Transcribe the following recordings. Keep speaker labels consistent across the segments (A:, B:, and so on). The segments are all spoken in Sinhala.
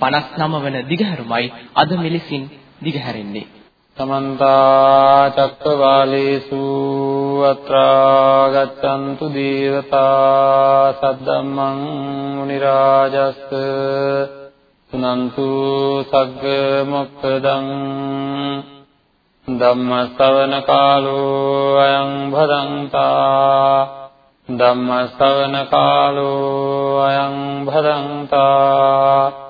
A: 59 වන දිගහැරුමයි අද මෙලෙසින් දිගහැරෙන්නේ.
B: සමන්ත චක්කවාලේසු අත්‍රා ගච්ඡන්තු දේවතා සද්දම්මං මුනි රාජස් සුනන්තු සග්ග මොක්ඛදං ධම්ම ශ්‍රවණ කාලෝ අයං භදංතා ධම්ම ශ්‍රවණ කාලෝ අයං භදංතා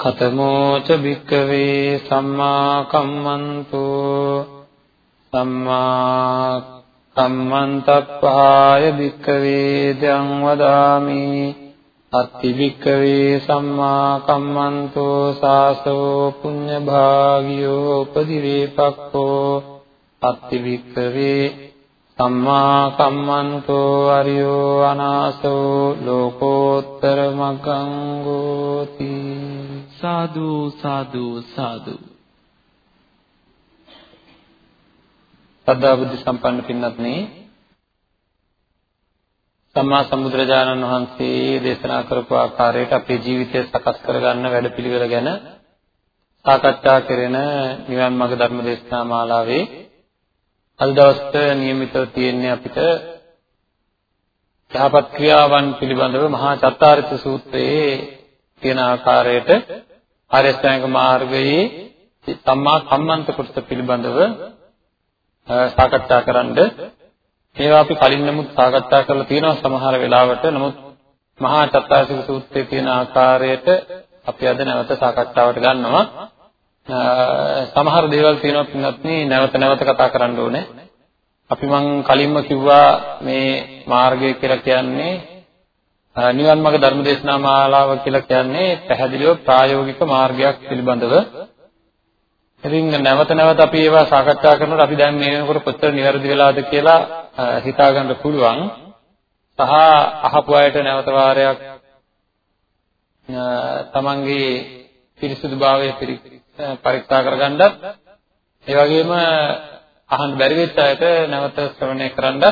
B: කතමෝ ච භික්කවේ සම්මා කම්මන්තෝ සම්මා කම්මන්තප්පාය භික්කවේ දං වදාමි අත්ති භික්කවේ සම්මා කම්මන්තෝ සාසෝ පුඤ්ඤ භාගියෝ උපදිවේපක්ඛෝ අත්ති භික්කවේ සම්මා කම්මන්තෝ අරියෝ අනාසෝ ලෝකෝත්තර මග්ගං ගෝති
A: සාදු සාදු සාදු.
B: සද්ධා බුද්ධ සම්පන්න පින්වත්නි සම්මා සම්බුදුරජාණන් වහන්සේ දේශනා කරපු ආකාරයට අපේ ජීවිතය සකස් කරගන්න වැඩපිළිවෙල ගැන සාකච්ඡා කරන නිවන් මාර්ග ධර්ම දේශනා මාලාවේ අද දවසට નિયમિતව තියෙන්නේ අපිට යහපත් ක්‍රියාවන් පිළිබඳව මහා චත්තාරිත සූත්‍රයේ තියෙන ආකාරයට ආර්ය ශ්‍රැංග මාර්ගයේ සම්මා කම්මන්ත කොටස පිළිබඳව සාකච්ඡා කරන්න ඒවා අපි කලින් නමුත් සාකච්ඡා කරලා තියෙනවා සමහර වෙලාවට නමුත් මහා චත්තාරිත සූත්‍රයේ තියෙන ආකාරයට අපි අද නැවත සාකච්ඡාවට ගන්නවා සමහර දේවල් තියෙනවා පින්වත්නි නැවත නැවත කතා කරන්න ඕනේ. අපි මං කලින්ම කිව්වා මේ මාර්ගය කියලා කියන්නේ නිවන් මාර්ග ධර්මදේශනා මාලාව කියලා කියන්නේ පැහැදිලිව ප්‍රායෝගික මාර්ගයක් පිළිබඳව. ඉතින් නැවත නැවත අපි ඒවා සාකච්ඡා කරනකොට අපි දැන් මේ වෙනකොට කොච්චර නිවැරදි වෙලාද කියලා හිතා ගන්න පුළුවන්. සහ අහපු අයට නැවත වාරයක් තමන්ගේ පිරිසුදුභාවය පරීක්ෂා කරගන්නත් ඒ වගේම අහන්න බැරි වෙච්ච අයට නැවත ශ්‍රවණය කරන්නත්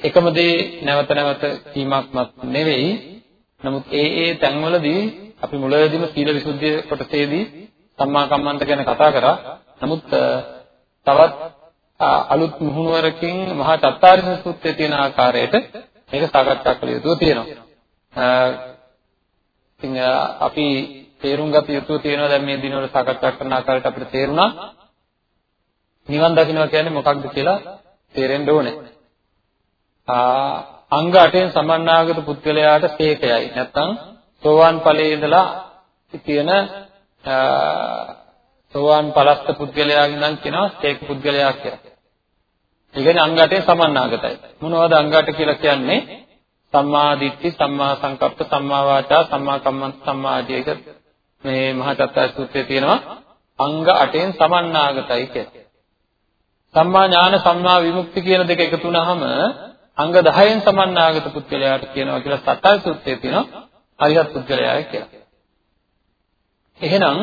B: එකම දේ නැවත නැවත කීමක්වත් නෙවෙයි නමුත් ඒ ඒ තැන්වලදී අපි මුලදීම සීල විසුද්ධිය කොටසේදී සම්මා කම්මන්ත ගැන කතා කරා නමුත් තවත් අලුත් මුහුණුවරකින් මහා චත්තාරිස සූත්‍රයේ තියෙන ආකාරයට මේක සාකච්ඡා කළ යුතු තියෙනවා. ඉතින් අපි තේරුම් ගත යුතු තියෙනවා දැන් මේ දිනවල සාකච්ඡා කරන ආකාරයට අපිට තේරුණා නිවන් දකින්නවා කියන්නේ මොකක්ද කියලා තේරෙන්න ඕනේ. ආ අංග 8න් සමන්නාගත පුද්ගලයාට සේකයයි. නැත්නම් සෝවාන් ඵලයේ ඉඳලා තියෙන සෝවාන් ඵලස්ත පුද්ගලයාගෙන් නම් කියනවා සේක පුද්ගලයා කියලා. ඒ කියන්නේ අංග 8න් සමන්නාගතයි. මොනවද අංග 8 කියලා කියන්නේ? සම්මා දිට්ඨි, සම්මා සංකප්ප, සම්මා වාචා, සම්මා කම්මන්ත, සම්මා ආජීවක මේ මහා චත්තාර සූත්‍රයේ තියෙනවා අංග 8න් සමන්නාගතයි කියලා. සම්මා ඥාන සම්මා විමුක්ති කියන දෙක එකතු වුනහම අංග 10න් සමන්නාගත පුද්ගලයාට කියනවා කියලා සතල් සූත්‍රයේ තියෙනවා අරිහත් පුද්ගලයාය කියලා. එහෙනම්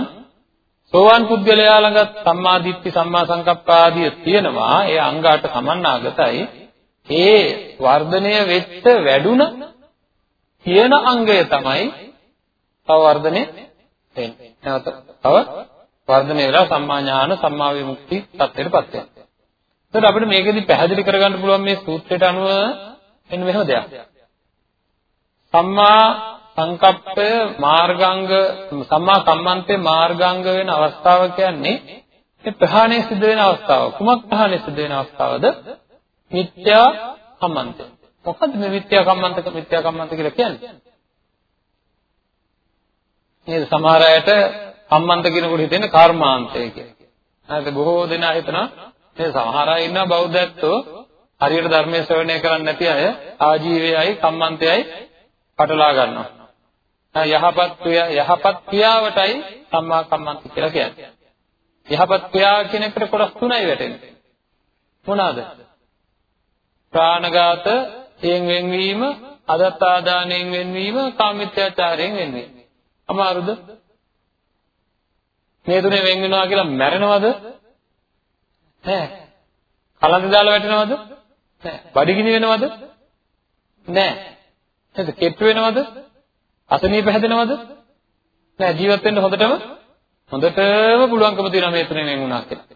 B: සෝවාන් පුද්ගලයා ළඟ සම්මා දිට්ඨි සම්මා සංකප්ප ආදිය තියෙනවා ඒ අංග 8 සමන්නාගතයි ඒ වර්ධනය වෙච්ච වැඩුණ කියන අංගය තමයි තව වර්ධනය වෙන්නේ. නැවත තව වර්ධනය වෙලා සම්මා ඥාන සම්මා විමුක්ති තත්ත්වයටපත් වෙනවා. එතකොට අපිට මේකෙදි පැහැදිලි කරගන්න පුළුවන් මේ සූත්‍රයට අනුව එන්න මෙහෙම දෙයක්. සම්මා සංකප්පය මාර්ගාංග සම්මා කම්මන්තේ මාර්ගාංග වෙන අවස්ථාව කියන්නේ මේ ප්‍රහාණය සිද්ධ වෙන අවස්ථාව. කුමක් ප්‍රහාණය සිද්ධ වෙන අවස්ථාවද? මිත්‍යා කම්මන්ත. මොකද්ද මේ මිත්‍යා කම්මන්තක මිත්‍යා කම්මන්ත කියලා කියන්නේ? නේද සමහර අයට කම්මන්ත කියනකොට හිතෙන්නේ කර්මාන්තය කියලා. හරිද බොහෝ දෙනා හිතනවා මේ සමහර අය ඉන්නවා බෞද්ධත්වෝ හරියට ධර්මයේ ශ්‍රවණය කරන්නේ නැති අය ආජීවයයි කම්මන්තයයි පටලා ගන්නවා. යහපත් ක්‍රියා යහපත් ක්‍රියාවටයි සම්මා කම්මන්ත කියලා කියන්නේ. යහපත් ක්‍රියා කියන එකට කොටස් තුනයි වැටෙන්නේ. මොනවාද? ප්‍රාණඝාත, යෙන් වෙන්වීම, අදත්තාදානයෙන් වෙන්වීම, කාමිත්‍යාචාරයෙන් වෙන්වීම. අමාරුද? මේ තුනේ වෙන් වෙනවා කියලා මැරෙනවද? නෑ. කලන්ත දාලා වැටෙනවද? නෑ. බඩගිනි වෙනවද? නෑ. නේද? කෙට්ටු වෙනවද? අසනීප හැදෙනවද? නෑ ජීවත් වෙන්න හොඳටම හොඳටම පුළුවන්කම තියෙනවා මේ තුනෙන් වෙන් වුණා කියලා.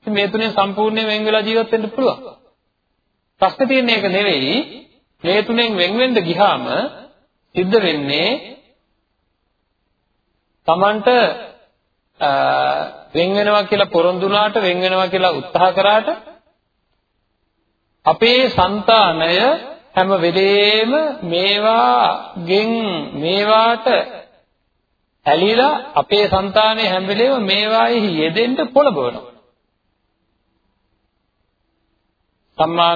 B: ඉතින් මේ තුනෙන් සම්පූර්ණයෙන් වෙන් වෙලා ජීවත් වෙන්න පුළුවන්. ප්‍රශ්නේ තියෙන්නේ ඒක නෙවෙයි. මේ තුනෙන් වෙන් වෙන්න ගියාම සිද්ධ වෙන්නේ Tamanට වෙන් වෙනවා කියලා පොරොන්දු වුණාට වෙන් වෙනවා කියලා උත්සාහ කරාට අපේ సంతානය හැම වෙලේම මේවාගෙන් මේවාට ඇලිලා අපේ సంతානය හැම වෙලේම මේවාෙහි යෙදෙන්න පොළඹවනවා. සම්මා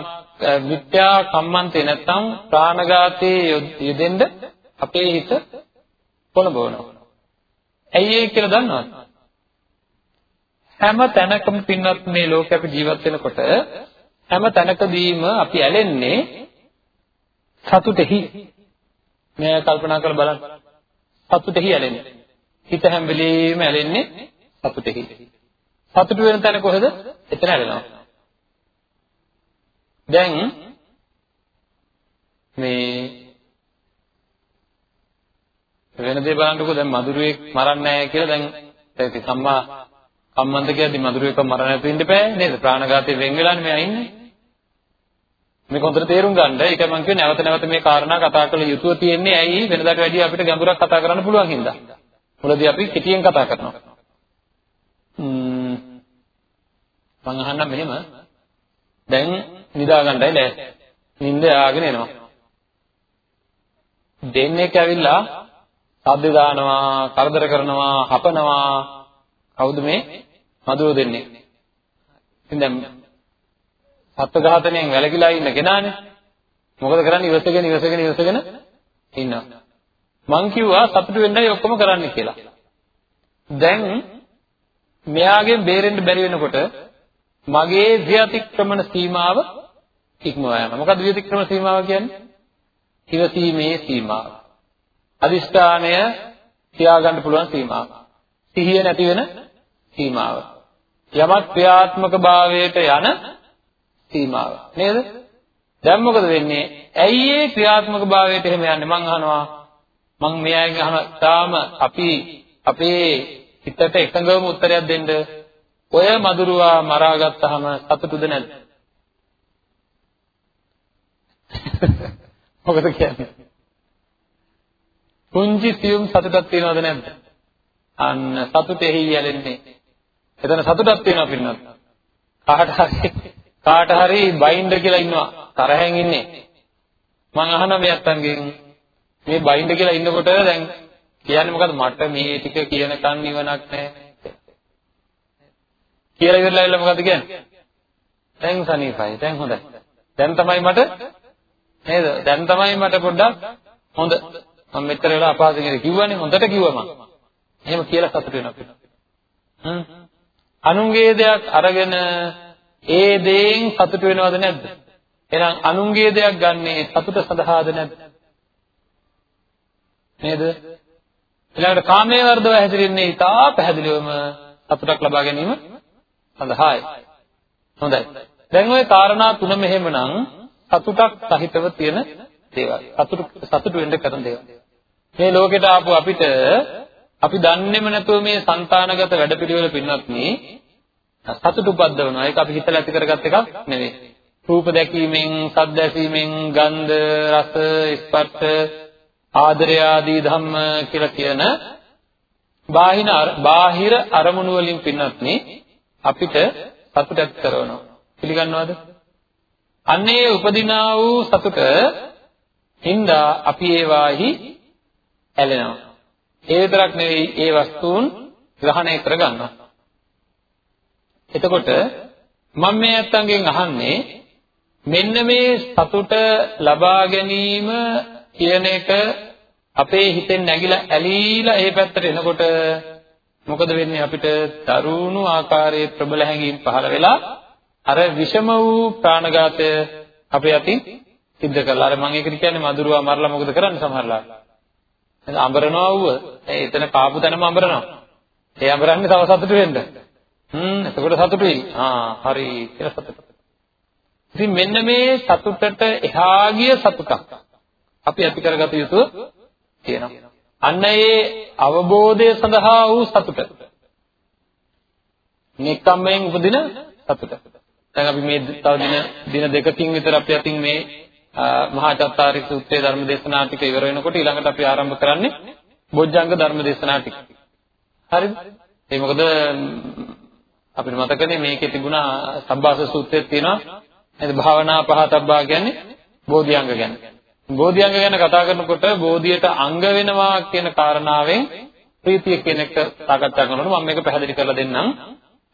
B: විත්‍යා කම්මන්තේ නැත්තම් ප්‍රාණඝාතයේ යෙදෙන්න අපේ හිත පොළඹවනවා. ඇයි ඒ කියලා දන්නවද? හැම තැනකම පින්වත් මේ ලෝකේ අපි ජීවත් වෙනකොට හැම තැනකදීම අපි ඇලෙන්නේ සතුටෙහි. මේ කල්පනා කරලා බලන්න. සතුටෙහි ඇලෙන්නේ. හිත හැම වෙලෙම ඇලෙන්නේ සතුටෙහි. සතුට වෙන තැන කොහෙද? එතන ඇලෙනවා. දැන් මේ වෙන දේ බලන්නකෝ දැන් මధుරයෙක් මරන්නේ නැහැ කියලා දැන් ඒ සම්මා කම්මන්ත කියද්දි මధుරයෙක්ව මරන්න නැතුව ඉන්න බෑ නේද? ප්‍රාණඝාතයෙන් වෙන් වෙලානේ මෙයා ඉන්නේ. මේක හොඳට තේරුම් ගන්න. ඒක මම කියන්නේ නැවත නැවත මේ කාරණා කතා කළ යුතුව තියෙන්නේ ඇයි? වෙනදාට වැඩිය අපිට ගැඹුරක් කතා කරන්න පුළුවන් හින්දා. මුලදී අපි කෙටියෙන් කතා කරනවා. මම අහන්නම් මෙහෙම. දැන් නිදා ගන්නයි ලෑස්ති නිින්ද යාගෙන එනවා. දෙන්නෙක් ඇවිල්ලා සද්ද දානවා, කරදර කරනවා, හපනවා. කවුද මේ? මදුව දෙන්නේ. ඉතින් දැන් සත්ත්ව ඝාතනයෙන් වැළකීලා ඉන්න කෙනානේ. මොකද කරන්නේ? ඉවසගෙන ඉවසගෙන ඉවසගෙන ඉන්නවා. මං කිව්වා සතුටු වෙන්නයි ඔක්කොම කරන්න කියලා. දැන් මෙයාගෙන් බේරෙන්න බැරි වෙනකොට මගේ විතික්‍රමන සීමාව ඉක්මවා යනවා. මොකද්ද විතික්‍රමන සීමාව කියන්නේ? ඉවසීමේ සීමාව. අදිෂ්ඨානය තියාගන්න පුළුවන් සීමාව. සිහිය නැති වෙන සීමාව. යමක් ක්‍රියාත්මක භාවයට යන සීමාව. නේද? දැන් මොකද වෙන්නේ? ඇයි ඒ ක්‍රියාත්මක භාවයට එහෙම යන්නේ? මං අහනවා. මං මෙයාගෙන් අහනවා. තාම අපි අපේ හිතට එකඟවම උත්තරයක් දෙන්න. ඔය මදුරුවා මරාගත්තාම සතුටුද නැද්ද? මොකද කියන්නේ? පුංචි සියුම් සතුටක් තියනවද නැද්ද? අන්න සතුටෙහි යැලෙන්නේ. එතන සතුටක් තියෙනවා පින්නත්. කාට හරි කාට හරි බයින්ඩ කියලා ඉන්නවා. තරහෙන් ඉන්නේ. මං අහනවා මේ අත්තන්ගෙන් මේ බයින්ඩ කියලා ඉන්නකොට දැන් කියන්නේ මොකද්ද මට මේ ටික කියනකන් නිවනක් නැහැ. කියලා ඉවරලා ඉල්ල මොකද්ද කියන්නේ? දැන් සනීපයි. දැන් හොඳයි. දැන් තමයි මට නේද? දැන් තමයි මට පොඩ්ඩක් හොඳ මම මෙච්චර වෙලා අපහසුගෙන කිව්වනේ හොඳට කිව්වා මම. එහෙම කියලා සතුට වෙනවා. හ්ම්. අනුන්ගේ දෙයක් අරගෙන ඒ දේෙන් සතුට වෙනවද නැද්ද? එහෙනම් අනුන්ගේ දෙයක් ගන්නේ සතුට සඳහාද නැද්ද? නේද? ඊළඟට කාමයේ වර්ධව හැසිරෙන්නේ ඉතා පැහැදිලිවම සතුටක් ලබා ගැනීම සඳහායි. හොඳයි. දැන් ওই කාරණා තුනම එහෙමනම් සතුටක් සහිතව තියෙන දේවල්. සතුට සතුට වෙන්න කරන දේවල්. මේ ලෝකෙට ආපු අපිට අපි දන්නේම නැතුව මේ సంతානගත වැඩපිළිවෙල පින්නත් මේ සතුට උපද්දවනවා. ඒක අපි හිතලා ඇති කරගත් එකක් නෙවෙයි. රූප දැකීමෙන්, ශබ්ද ඇසීමෙන්, ගන්ධ, රස, ස්පර්ශ, ආදරය ආදී ධම්ම කියලා කියන බාහින බාහිර අරමුණු වලින් පින්නත් මේ අපිට සතුට ඇති කරනවා. පිළිගන්නවද? අන්නේ උපදිනා වූ සතුට හින්දා අපි ඒවාහි ඇලෙනවා. ඒ විතරක් නෙවෙයි ඒ වස්තුන් ග්‍රහණය කරගන්නවා. එතකොට මම මේ ඇත්තන්ගෙන් අහන්නේ මෙන්න මේ සතුට ලබා ගැනීම කියන එක අපේ හිතෙන් නැగిලා ඇලීලා ඒ පැත්තට එනකොට මොකද වෙන්නේ? අපිට දරුණු ආකාරයේ ප්‍රබල හැඟීම් පහළ වෙලා අර විෂම වූ ප්‍රාණඝාතය අපේ අතින් සිද්ධ කරලා. අර මම ඒකට කියන්නේ මදුරුවා මරලා මොකද කරන්නේ සමහරලා එහෙනම් අඹරනවා වුව. ඒ එතන කාපු තැනම අඹරනවා. ඒ අඹරන්නේ තව සතුටු වෙන්න. හ්ම් එතකොට සතුටුයි. ආ හරි කියලා සතුටු. ඉතින් මෙන්න මේ සතුටට එහා ගිය සතුටක් අපි ඇති කරගත යුතු තියෙනවා. අන්න ඒ අවබෝධය සඳහා වූ සතුට. නිකම්මෙන් උපදින සතුට. දැන් අපි මේ තව දින දින දෙකකින් විතර අපි අතින් මේ මහා චත්තාරි සූත්‍රයේ ධර්ම දේශනා ටික ඉවර වෙනකොට ඊළඟට අපි ආරම්භ කරන්නේ බොජ්ජංග ධර්ම දේශනා ටික. හරිද? ඒ මොකද අපිට මතකනේ මේකේ තිබුණා සබ්බාස සූත්‍රයේ තියෙනවා නේද භාවනා පහතබ්බා කියන්නේ බෝධිඅංග ගැන. බෝධිඅංග ගැන කතා කරනකොට බෝධියට අංග වෙනවා කියන කාරණාවෙන් ප්‍රීතිය කියන එක සාකච්ඡා කරනකොට මම මේක පැහැදිලි කරලා දෙන්නම්.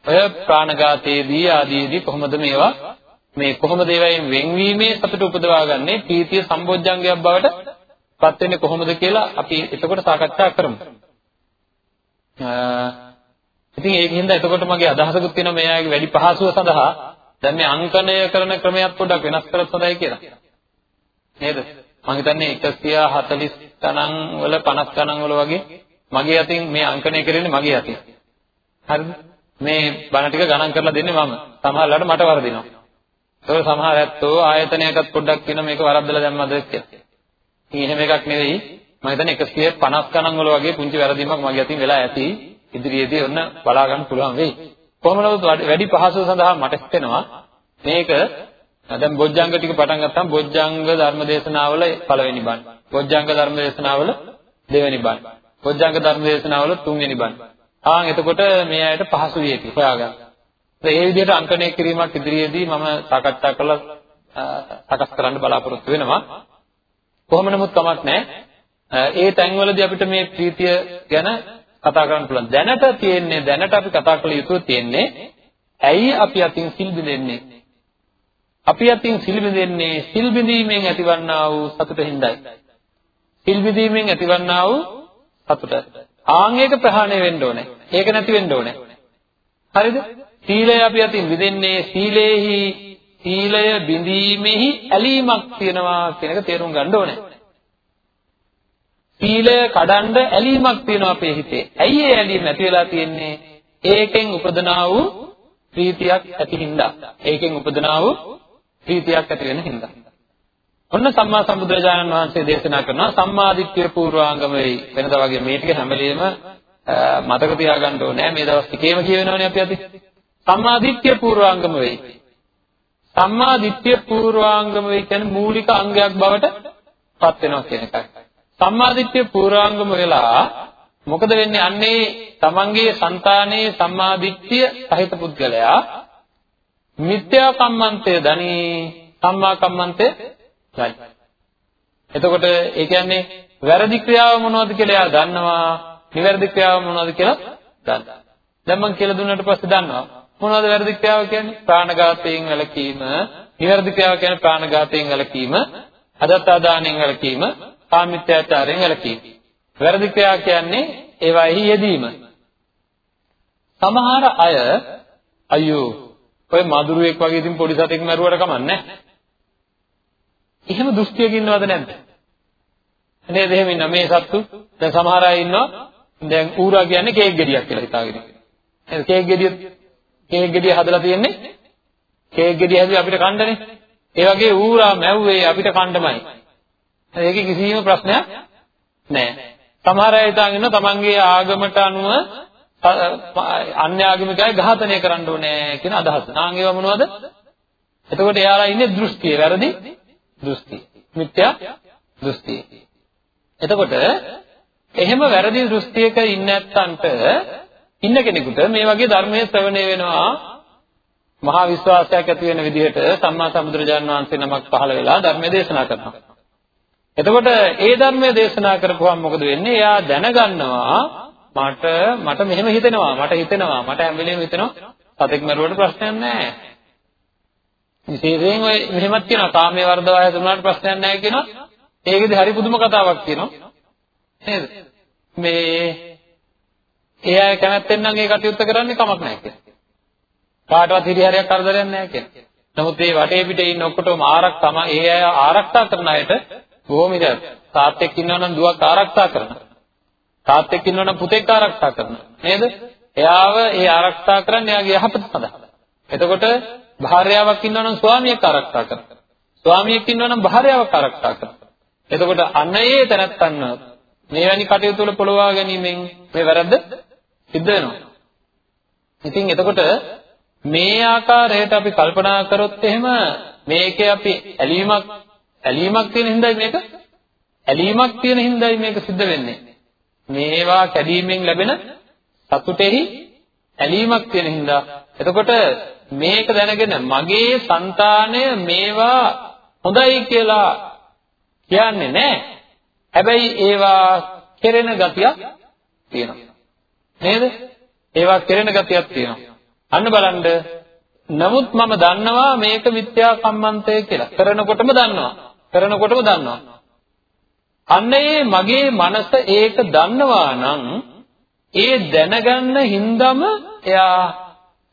B: ඔය ප්‍රාණඝාතයේදී ආදීදී කොහොමද මේවා මේ කොහොමද ඒවායින් වෙන්වීමේ සතුට උපදවාගන්නේ ප්‍රීතිය සම්බොජ්ජංගයක් බවට පත් වෙන්නේ කොහොමද කියලා අපි එතකොට සාකච්ඡා කරමු. ඉතින් ඒකින්ද එතකොට මගේ අදහසකුත් තියෙනවා මේ ආයේ වැඩි පහසුව සඳහා දැන් මේ අංකණය කරන ක්‍රමයක් පොඩ්ඩක් වෙනස් කරත් හොඳයි කියලා. නේද? මම හිතන්නේ 140 ගණන් වල 50 ගණන් වල වගේ මගේ අතින් මේ අංකණය කරන්නේ මගේ අතින්. හරිද? මේ බණ ටික ගණන් කරලා දෙන්නේ මම. සමහරවිට මට වරදිනවා. ඒක සමහර ඇත්තෝ ආයතනයකත් පොඩ්ඩක් කියන මේක වරද්දලා දැම්මද කියලා. ඉතින් එහෙම එකක් නෙවෙයි. මම හිතන්නේ 150 ගණන් වල වගේ පුංචි වැරදීමක් මගේ අතින් වෙලා ඇති. ඉදිරියේදී ඔන්න බලා ගන්න පුළුවන් වෙයි. කොහොම නමුත් වැඩි පහසුව සඳහා මට හිතෙනවා මේක දැන් බොජ්ජංග ටික පටන් ගත්තාම බොජ්ජංග ධර්මදේශනාවල පළවෙනි බණ. බොජ්ජංග ධර්මදේශනාවල දෙවෙනි බණ. බොජ්ජංග ධර්මදේශනාවල තුන්වෙනි බණ. ආන් එතකොට මේ අයට පහසු වෙයි හොයාගන්න. ඒ විදිහට අංකණය කිරීමක් ඉදිරියේදී මම සාකච්ඡා කළා සකස් කරන්න බලාපොරොත්තු වෙනවා. කොහොම නමුත් කමක් නැහැ. ඒ තැන්වලදී අපිට මේ ප්‍රීතිය ගැන කතා කරන්න පුළුවන්. දැනට තියෙන්නේ දැනට අපි කතා කළ යුතු තියෙන්නේ ඇයි අපි අතින් සිල් බිඳෙන්නේ? අපි අතින් සිල් බිඳෙන්නේ සිල් බිඳීමෙන් ඇතිවන්නා වූ සතුටින්දයි. සිල් බිඳීමෙන් ඇතිවන්නා වූ සතුට. ආන් ඒක ප්‍රහාණය වෙන්න ඕනේ. ඒක නැති වෙන්න ඕනේ. හරිද? සීලය අපි අතින් විදෙන්නේ සීලේහි සීලය බිඳීමෙහි ඇලීමක් තියෙනවා කියන එක තේරුම් ගන්න ඕනේ. සීලය කඩන්ඩ ඇලීමක් තියෙනවා අපේ හිතේ. ඇයි ඒ ඇලීම ඇති වෙලා තියෙන්නේ? ඒකෙන් උපදනා වූ ප්‍රීතියක් ඇති හින්දා. ඒකෙන් උපදනා වූ ප්‍රීතියක් ඇති වෙන හින්දා. ඔන්න සම්මා සම්බුදුරජාණන් වහන්සේ දේශනා කරනවා සම්මාදිට්ඨිය පූර්වාංගම වෙයි. වෙනදා වගේ මේ ටික හැම වෙලෙම මතක තියාගන්න ඕනේ. මේ දවස් ටිකේම කියවෙනවනේ අපි අද. සම්මාදිට්ඨිය පූර්වාංගම වෙයි. සම්මාදිට්ඨිය පූර්වාංගම වෙයි කියන්නේ මූලික අංගයක් බවට පත් වෙනවා කියන එකයි. සම්මාදිට්ඨිය පූර්වාංගම වෙලා මොකද වෙන්නේ අන්නේ තමන්ගේ సంతානයේ සම්මාදිට්ඨිය සහිත පුද්ගලයා මිත්‍යා කම්මන්තය දනි සම්මා කම්මන්තය ගයි. එතකොට ඒ කියන්නේ වැරදි ක්‍රියාව මොනවද කියලා එයා දන්නවා, නිවැරදි ක්‍රියාව මොනවද කියලා දන්නවා. දැන් මම කියලා දුන්නාට පස්සේ දන්නවා මොනවද වැරදි ක්‍රියාව කියන්නේ? ප්‍රාණඝාතයෙන් වැළකීම, නිවැරදි ක්‍රියාව කියන්නේ ප්‍රාණඝාතයෙන් වැළකීම, අදත්තාදානයෙන් වැළකීම, කාමිත්‍යාචාරයෙන් වැළකීම. වැරදි ක්‍රියා කියන්නේ ඒවාෙහි යෙදීම. සමහර අය අයියෝ ඔය මදුරුවෙක් වගේ ඉතින් පොඩි සතෙක් මරුවට කමන්නේ එහෙම දෘෂ්ටියක ඉන්නවද නැද්ද? නේද එහෙම ඉන්න මේ සත්තු දැන් සමහර අය ඉන්නවා දැන් ඌරා කියන්නේ කේක් ගෙඩියක් කියලා හිතාගෙන. නේද කේක් ගෙඩිය කේක් ගෙඩිය හදලා තියෙන්නේ කේක් ගෙඩිය හැදුවේ අපිට කණ්ඩනේ. ඒ වගේ ඌරා මැව්වේ අපිට කණ්ඩමයි. ඒකේ කිසිම ප්‍රශ්නයක් නැහැ. සමහර අය හිතාගෙන ඉන්නවා තමන්ගේ ආගමට අනුව අන්‍ය ආගමිකයි ඝාතනය කරන්න ඕනේ කියන අදහස. නාං ඒවා මොනවද? එතකොට එයාලා ඉන්නේ දෘෂ්ටිය, වැරදි දෘෂ්ටිය. මිත්‍යා දෘෂ්ටිය. එතකොට එහෙම වැරදි දෘෂ්ටියක ඉන්න නැත්තන්ට ඉන්න කෙනෙකුට මේ වගේ ධර්මයේ ශ්‍රවණය වෙනවා මහා විශ්වාසයක් ඇති වෙන විදිහට සම්මා සම්බුදුරජාණන් වහන්සේ නමක් පහළ වෙලා ධර්මයේ දේශනා කරනවා. එතකොට ඒ ධර්මයේ දේශනා කරපුවාම මොකද වෙන්නේ? එයා දැනගන්නවා මට මට මෙහෙම හිතෙනවා මට හිතෙනවා මට හැම වෙලේම හිතෙනවා සතෙක් මරුවට ප්‍රශ්නයක් නැහැ. විශේෂයෙන් ඔය මෙහෙමත් කියනවා කාමයේ වර්ධව හැදුනාට ප්‍රශ්නයක් නැහැ කියනවා. ඒකෙදි හරි පුදුම කතාවක් කියනවා. නේද? මේ ඒ අය කැමැත්තෙන් නම් ඒ කටයුත්ත කරන්නේ කමක් නැහැ කියලා. කාටවත් හිරිහැරයක් කරදරයක් නැහැ කියලා. නමුත් මේ වටේ පිටේ ඉන්න ඔක්කොටම ආරක්ෂාම ඒ අය ආරක්ෂා කරන අයට බොහොම ඉතින් තාත්තෙක් ඉන්නවා නම් දුවක් ආරක්ෂා කරනවා. තාත්තෙක් ඉන්නවා නම් පුතෙක් ආරක්ෂා කරනවා. නේද? එයාව ඒ ආරක්ෂා කරන්නේ එයාගේ යහපත සඳහා. එතකොට භාර්යාවක් ඉන්නවා නම් ස්වාමියෙක් ආරක්ෂා කරනවා. ස්වාමියෙක් ඉන්නවා නම් භාර්යාවක් ආරක්ෂා කරනවා. එතකොට අන්න ඒ තැනත්තන් මේවැනි කටයුතු වල පොළවා ගැනීමෙන් මේ වැරද්ද සිද්ධ වෙනවා. ඉතින් එතකොට මේ ආකාරයට අපි කල්පනා කරොත් එහෙම මේකේ අපි ඇලීමක් ඇලීමක් තියෙන හින්දායි මේක ඇලීමක් තියෙන හින්දායි මේක සිද්ධ වෙන්නේ. මේවා කැඩීමෙන් ලැබෙන සතුටෙහි ඇලීමක් තියෙන හින්දා එතකොට මේක දැනගෙන මගේ సంతානය මේවා හොඳයි කියලා කියන්නේ නැහැ. හැබැයි ඒවා කෙරෙන ගතියක් තියෙනවා. නේද? ඒවා කෙරෙන ගතියක් තියෙනවා. අන්න බලන්න නමුත් මම දන්නවා මේක මිත්‍යා කම්මන්තය කියලා. කරනකොටම දන්නවා. කරනකොටම දන්නවා. අන්න ඒ මගේ මනස ඒක දන්නවා නම් ඒ දැනගන්න හින්දම එයා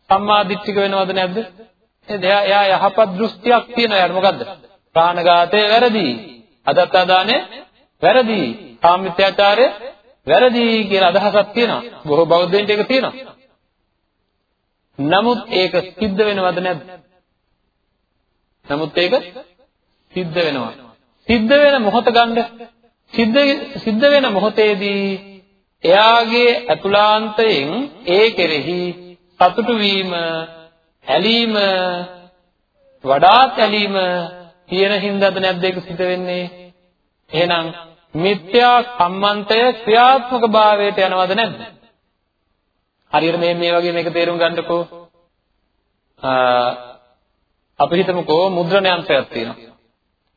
B: සම්මාදිට්ඨික වෙනවද නැද්ද? නේද? එයා එයා යහපත් දෘෂ්ටියක් තියෙනවා. එයාට මොකද්ද? ප්‍රාණඝාතය වැරදි. අදත්තාදානය වැරදි. කාමමිත්‍යාචාරය වැරදි කියලා අදහසක් තියෙනවා. බොහෝ බෞද්ධයින්ට ඒක තියෙනවා. නමුත් ඒක සිද්ධ වෙනවද නැද්ද? නමුත් ඒක සිද්ධ වෙනවා. සිද්ධ වෙන මොහොත ගන්න සිද්ධ සිද්ධ වෙන මොහොතේදී එයාගේ අතුලාන්තයෙන් ඒ කෙරෙහි සතුටු වීම, ඇලීම, වඩාත් ඇලීම තියෙන හින්දාද නැද්ද ඒක සිද්ධ වෙන්නේ? එහෙනම් මිත්‍යා කම්මන්තය ක්‍රියාත්මක භාවයට යනවද නැද්ද? හරියට මේ මේ වගේ මේක තේරුම් ගන්නකෝ. අපි හිතමුකෝ මුද්‍රණ යන්ත්‍රයක් තියෙනවා.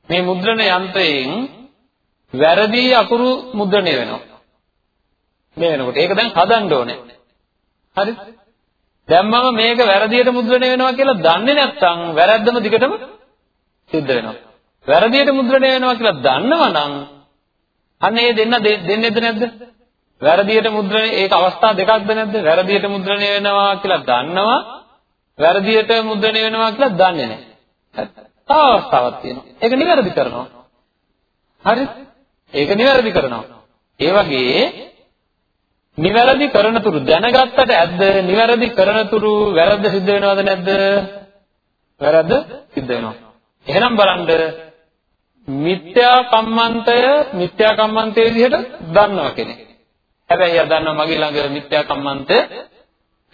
B: මේ මුද්‍රණ යන්ත්‍රයෙන් වැරදි අකුරු මුද්‍රණය වෙනවා. මේ වෙනකොට ඒක දැන් හදන්න ඕනේ. හරිද? දැන් මම මේක වැරදියට මුද්‍රණය වෙනවා කියලා දන්නේ නැත්නම් වැරද්දම දිගටම සිද්ධ වෙනවා. වැරදියට මුද්‍රණය වෙනවා කියලා දන්නවනම් අන්න ඒ දෙන්න දෙන්නේද නැද්ද? වැරදියට මුද්‍රණය ඒක අවස්ථා දෙකක්ද නැද්ද? වැරදියට මුද්‍රණය වෙනවා කියලා දන්නවා. වැරදියට මුද්‍රණය වෙනවා කියලා දන්නේ නැහැ. තව අවස්ථාවක් තියෙනවා. ඒක නිවැරදි කරනවා. හරිද? ඒක නිවැරදි කරනවා. ඒ වගේ නිවැරදි කරන තුරු දැනගත්තට ඇද්ද නිවැරදි කරන තුරු වැරද්ද සිද්ධ වෙනවද නැද්ද? වැරද්ද සිද්ධ වෙනවා. එහෙනම් බලන්න මිත්‍යා කම්මන්තය මිත්‍යා කම්මන්තයේ විදිහට දන්නවා කෙනෙක්. හැබැයි එයා දන්නවා මගේ ළඟ මිත්‍යා කම්මන්තය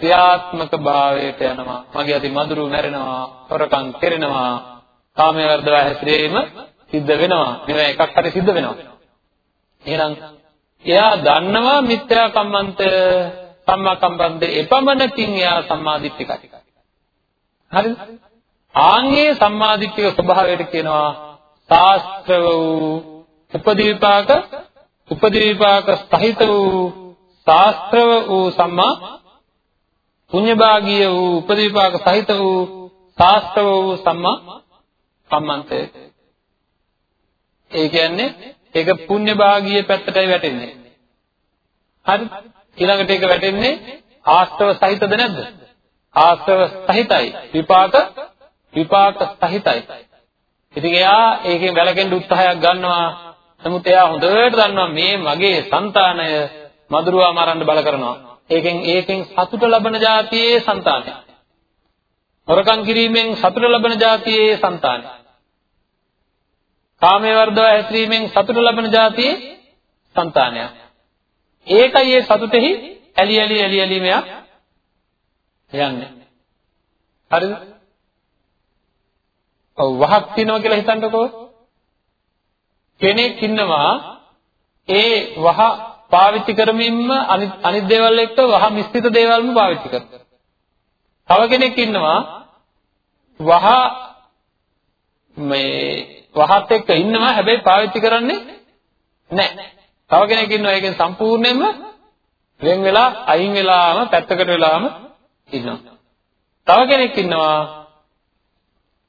B: ක්‍රියාත්මක භාවයට යනවා. මගේ අති මధుරු මැරෙනවා, හොරකම් කරනවා, කාමයේ වර්ධව හැසිරීම සිද්ධ වෙනවා. මේවා එකක් හරි සිද්ධ වෙනවා. එහෙනම් එයා දන්නවා මිත්‍යා කම්මන්තය සම්මා කම්මන්තය එපමණකින් එයා සම්මාදිට්ඨිකයි. හරිද? ආන්ගේ සම්මාදිට්ඨික ස්වභාවයට කියනවා ශාස්ත්‍රව වූ උපදීපාක උපදීපාක සහිත වූ ශාස්ත්‍රව වූ සම්මා පුඤ්ඤභාගීය වූ උපදීපාක සහිත වූ ශාස්ත්‍රව වූ සම්මා කම්මන්තය. ඒ කියන්නේ ඒක පුණ්‍ය භාගීය පැත්තටයි වැටෙන්නේ. හරි? ඊළඟට ඒක වැටෙන්නේ ආස්තව සහිතද නැද්ද? ආස්තව සහිතයි. විපාක විපාක සහිතයි. ඉතින් එයා ඒකෙන් වැළකෙන්න උත්සාහයක් ගන්නවා. නමුත් එයා හොඳට දන්නවා මේ මගේ సంతානය මధుරවා මරන්න බල කරනවා. ඒකෙන් ඒකෙන් සතුට ලබන જાතියේ సంతානය. හොරකම් කිරීමෙන් සතුට ලබන જાතියේ సంతානය. කාමයේ වර්ධව හැසිරීමෙන් සතුට ලබන જાතියේ సంతානය. ඒකයි ඒ සතුටෙහි ඇලි ඇලි ඇලි ඇලි මෙයා යන්නේ. හරිද? ඔව් වහක් තියනවා කියලා හිතන්නකෝ. කෙනෙක් ඉන්නවා ඒ වහ පාවිච්චි කරමින්ම අනිත් අනිත් දේවල් එක්ක වහ මිශ්‍රිත දේවල්ම පාවිච්චි කරනවා. තව කෙනෙක් ඉන්නවා වහ මේ වහත් එක්ක ඉන්නවා හැබැයි පාවිච්චි කරන්නේ නැහැ. තව කෙනෙක් ඉන්නවා ඒකෙන් සම්පූර්ණයෙන්ම වෙන් වෙලා අයින් වෙලාම පැත්තකට වෙලාම ඉන්නවා. තව කෙනෙක් ඉන්නවා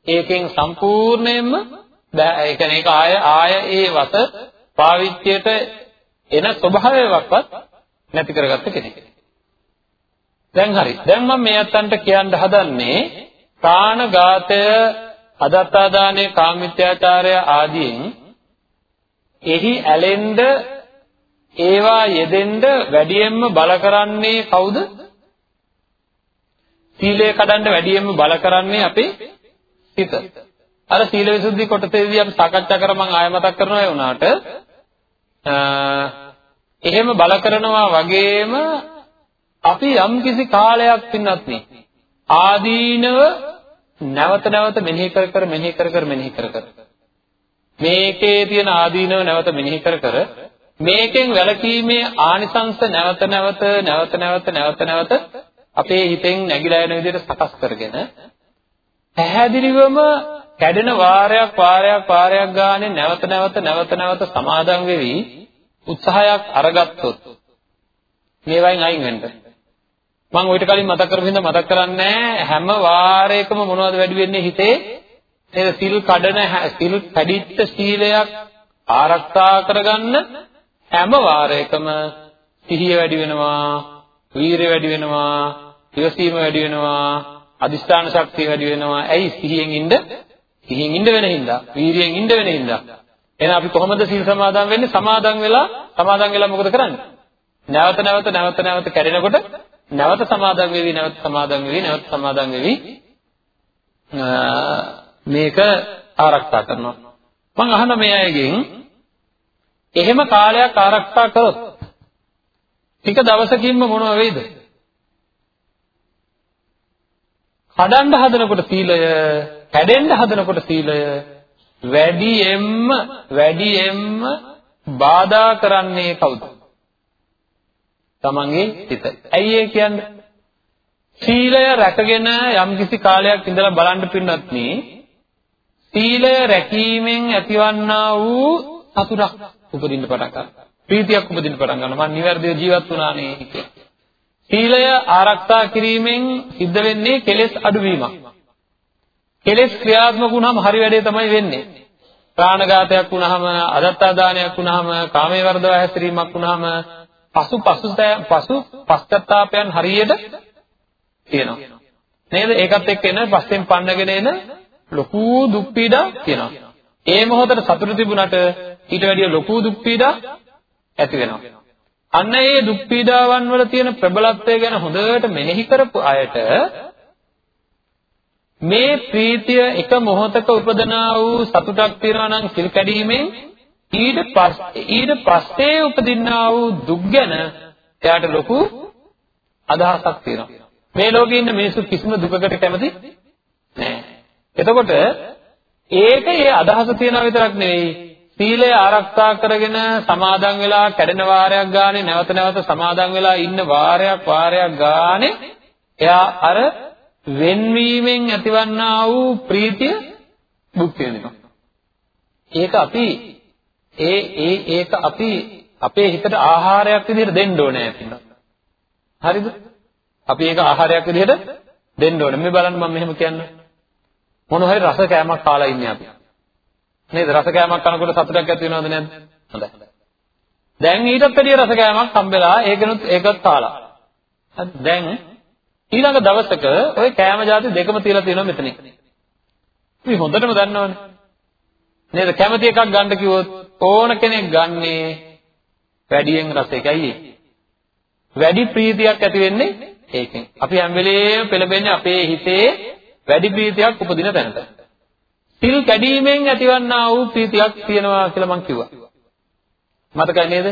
B: ඒකෙන් සම්පූර්ණයෙන්ම ඒ කියන්නේ ඒක ආය ආය ඒ වත පාවිච්චියට එන ස්වභාවයක්වත් නැති කරගත්ත කෙනෙක්. දැන් හරි. දැන් මම මේ අතන්ට කියන්න හදන්නේ ප්‍රාණඝාතය, අදත්තාදානය, කාමිත්‍යාචාරය ආදීන් එහි ඇලෙන්න ඒවා යෙදෙන්න වැඩියෙන්ම බල කරන්නේ කවුද? සීලය කඩන්න වැඩියෙන්ම බල කරන්නේ අපේ සිත. අර සීල විසුද්ධි කොටසේදී අපි සාකච්ඡා කරා මම ආය මතක් කරනවා ඒ උනාට එහෙම බල කරනවා වගේම අපි යම්කිසි කාලයක් පින්නත් නේ ආදීනව නැවත නැවත මෙනෙහි කර කර මෙනෙහි කර කර මෙනෙහි කර කර මේකේ තියෙන ආදීනව නැවත මෙනෙහි කර කර මේකෙන් වැළකීමේ ආනිසංස නැවත නැවත නැවත නැවත නැවත නැවත අපේ හිතෙන් නැగిලා යන විදිහට සකස් කරගෙන පැහැදිලිවම කැඩෙන වාරයක් වාරයක් වාරයක් ගානේ නැවත නැවත නැවත නැවත සමාදන් වෙවි උත්සාහයක් අරගත්තොත්. මේවයින් අයින් වෙන්න. මම ඔයිට කලින් මතක් කරපු හින්දා මතක් කරන්නේ හැම වාරයකම මොනවද වැඩි වෙන්නේ හිතේ? නේද සිල් කඩන සිල් කැඩිච්ච සීලයක් ආරක්ෂා කරගන්න හැම වාරයකම සිහිය වැඩි වෙනවා වීරිය වැඩි වෙනවා ඉවසීම වැඩි වෙනවා අදිස්ථාන ශක්තිය වැඩි වෙනවා. ඇයි? සිහියෙන් ඉන්න සිහියෙන් ඉන්න වෙන හින්දා වීරියෙන් ඉන්න වෙන හින්දා. එහෙනම් අපි කොහොමද සීල් සමාදන් වෙන්නේ? සමාදන් වෙලා සමාදන් වෙලා මොකද කරන්නේ? නැවත නැවත නැවත නැවත කැඩෙනකොට නැවත සමාදන් වෙවි නැවත සමාදන් වෙවි නැවත සමාදන් වෙවි. මේක ආරක්ෂා කරනවා. මම අහන මේ අයගෙන් එහෙම කාලයක් ආරක්ෂා කරොත් ටික දවසකින්ම මොනව වෙයිද? කඩන්න හදනකොට සීලය කැඩෙන්න හදනකොට සීලය වැඩියෙන්ම වැඩියෙන්ම බාධා කරන්නේ කවුද තමන්ගේ හිත. ඇයි ඒ කියන්නේ? සීලය රැකගෙන යම්කිසි කාලයක් ඉඳලා බලන්න පින්නත් නේ සීලය රැකීමෙන් ඇතිවන්නා වූ සතුටක් උපදින්න පටන් ගන්නවා. ප්‍රීතියක් උපදින්න පටන් ගන්නවා. මම නිවැරදිව ජීවත් වුණානේ කියලා. සීලය ආරක්ෂා කිරීමෙන් සිද්ධ වෙන්නේ කෙලෙස් අඩුවීමක්. කෙලෙස් ක්‍රියාත්මක වුණාම හරි වැඩේ තමයි වෙන්නේ. ප්‍රාණඝාතයක් වුණාම, අදත්තාදානයක් වුණාම, කාමයේ වර්ධව හැසිරීමක් වුණාම පසු පසු පශ්චත්තාපයන් හරියට තියෙනවා. නේද? ඒකත් එක්ක එන පස්සෙන් පන්නගෙන එන ලොකු දුක් පීඩා තියෙනවා. ඒ මොහොතේ සතුට තිබුණට ඊට වැඩිය ලොකු දුක් පීඩා ඇති වෙනවා. අන්න ඒ දුක් පීඩාවන් වල තියෙන ප්‍රබලත්වය ගැන හොඳට මෙනෙහි කරපු අයට මේ ප්‍රීතිය එක මොහොතක උපදනා වූ සතුටක් තියනවා නම් සිල් කැඩීමෙන් ඊට පස්සේ ඊට පස්සේ උපදින්නා වූ දුක් ගැන එයාට ලොකු අදහසක් තියෙනවා. මේ ලෝකේ ඉන්න මිනිස්සු කිසිම දුකකට කැමති නැහැ. එතකොට ඒක ඒ අදහස තියනවා විතරක් නෙවෙයි සීලය ආරක්ෂා කරගෙන සමාදන් වෙලා කැඩෙන වාරයක් ගානේ නැවත නැවත සමාදන් වෙලා ඉන්න වාරයක් වාරයක් ගානේ එයා අර වෙන්වීමෙන් ඇතිවන්නා වූ ප්‍රීතිය භුක්ති විඳිනවා. ඒක අපි ඒ ඒ ඒක අපි අපේ හිතට ආහාරයක් විදිහට දෙන්න ඕනේ කියලා. හරිද? අපි ඒක ආහාරයක් විදිහට දෙන්න ඕනේ. මේ බලන්න මම මෙහෙම කියන්නේ. මොන හරි රස කෑමක් කාලා ඉන්නේ අපි. නේද? රස කෑමක් කනකොට සතුටක් ඇති වෙනවද නැද්ද? හොඳයි. දැන් ඊටත් වැඩිය රස කෑමක් හම්බෙලා ඒකනුත් ඒකත් තාලා. දැන් ඊළඟ දවසක ওই කෑම જાති දෙකම තියලා තියෙනවා මෙතන. ඉතින් හොඳටම දන්නවනේ. නේද? කැමති එකක් ගන්න කිව්වොත් ඕන කෙනෙක් ගන්නේ වැඩියෙන් රස එකයි. වැඩි ප්‍රීතියක් ඇති වෙන්නේ ඒකෙන්. අපි හැම වෙලේම පෙළඹෙන්නේ අපේ හිතේ වැඩි ප්‍රීතියක් උපදින තැනට. සිල් කැඩීමෙන් ඇතිවන්නා වූ ප්‍රීතියක් තියෙනවා කියලා මම කිව්වා. මතකයි නේද?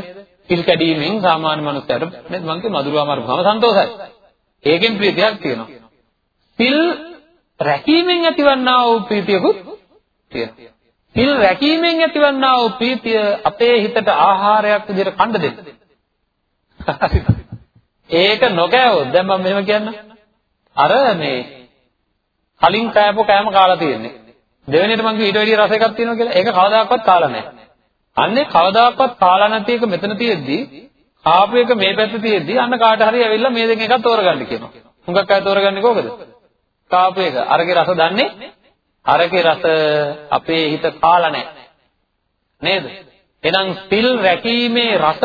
B: සිල් කැඩීමෙන් සාමාන්‍ය මනුස්සයට නේද මම කිව්වා මధుරව අමාරුවම සන්තෝෂයි. ඒකෙන් ප්‍රීතියක් තියෙනවා. සිල් රැකීමෙන් ඇතිවන්නා වූ ප්‍රීතියකුත් තියෙනවා. සිල් රැකීමෙන් ඇතිවන්නා වූ ප්‍රීතිය අපේ හිතට ආහාරයක් විදිහට කන්න දෙන්න. ඒක නොකෑවොත් දැන් මම මෙහෙම කියන්න. අර මේ කලින් කෑපෝ කෑම කාලා තියෙන්නේ. දෙවෙනියට මං කිව්ව ඊට වැඩිය රස එකක් තියෙනවා කියලා. ඒක කවදාකවත් කාලා නැහැ. අන්නේ කවදාකවත් කාලා නැති එක මෙතන තියෙද්දි ආපු එක මේ පැත්ත තියෙද්දි අන්න කාට හරි ඇවිල්ලා මේ දෙක එකක් තෝරගන්න කියනවා. හුඟක් අය තෝරගන්නේ කොහොමද? කාපු එක. අරගේ රස දන්නේ අරගේ රස අපේ හිත කාලා නැහැ. නේද? එහෙනම් සිල් රැකීමේ රස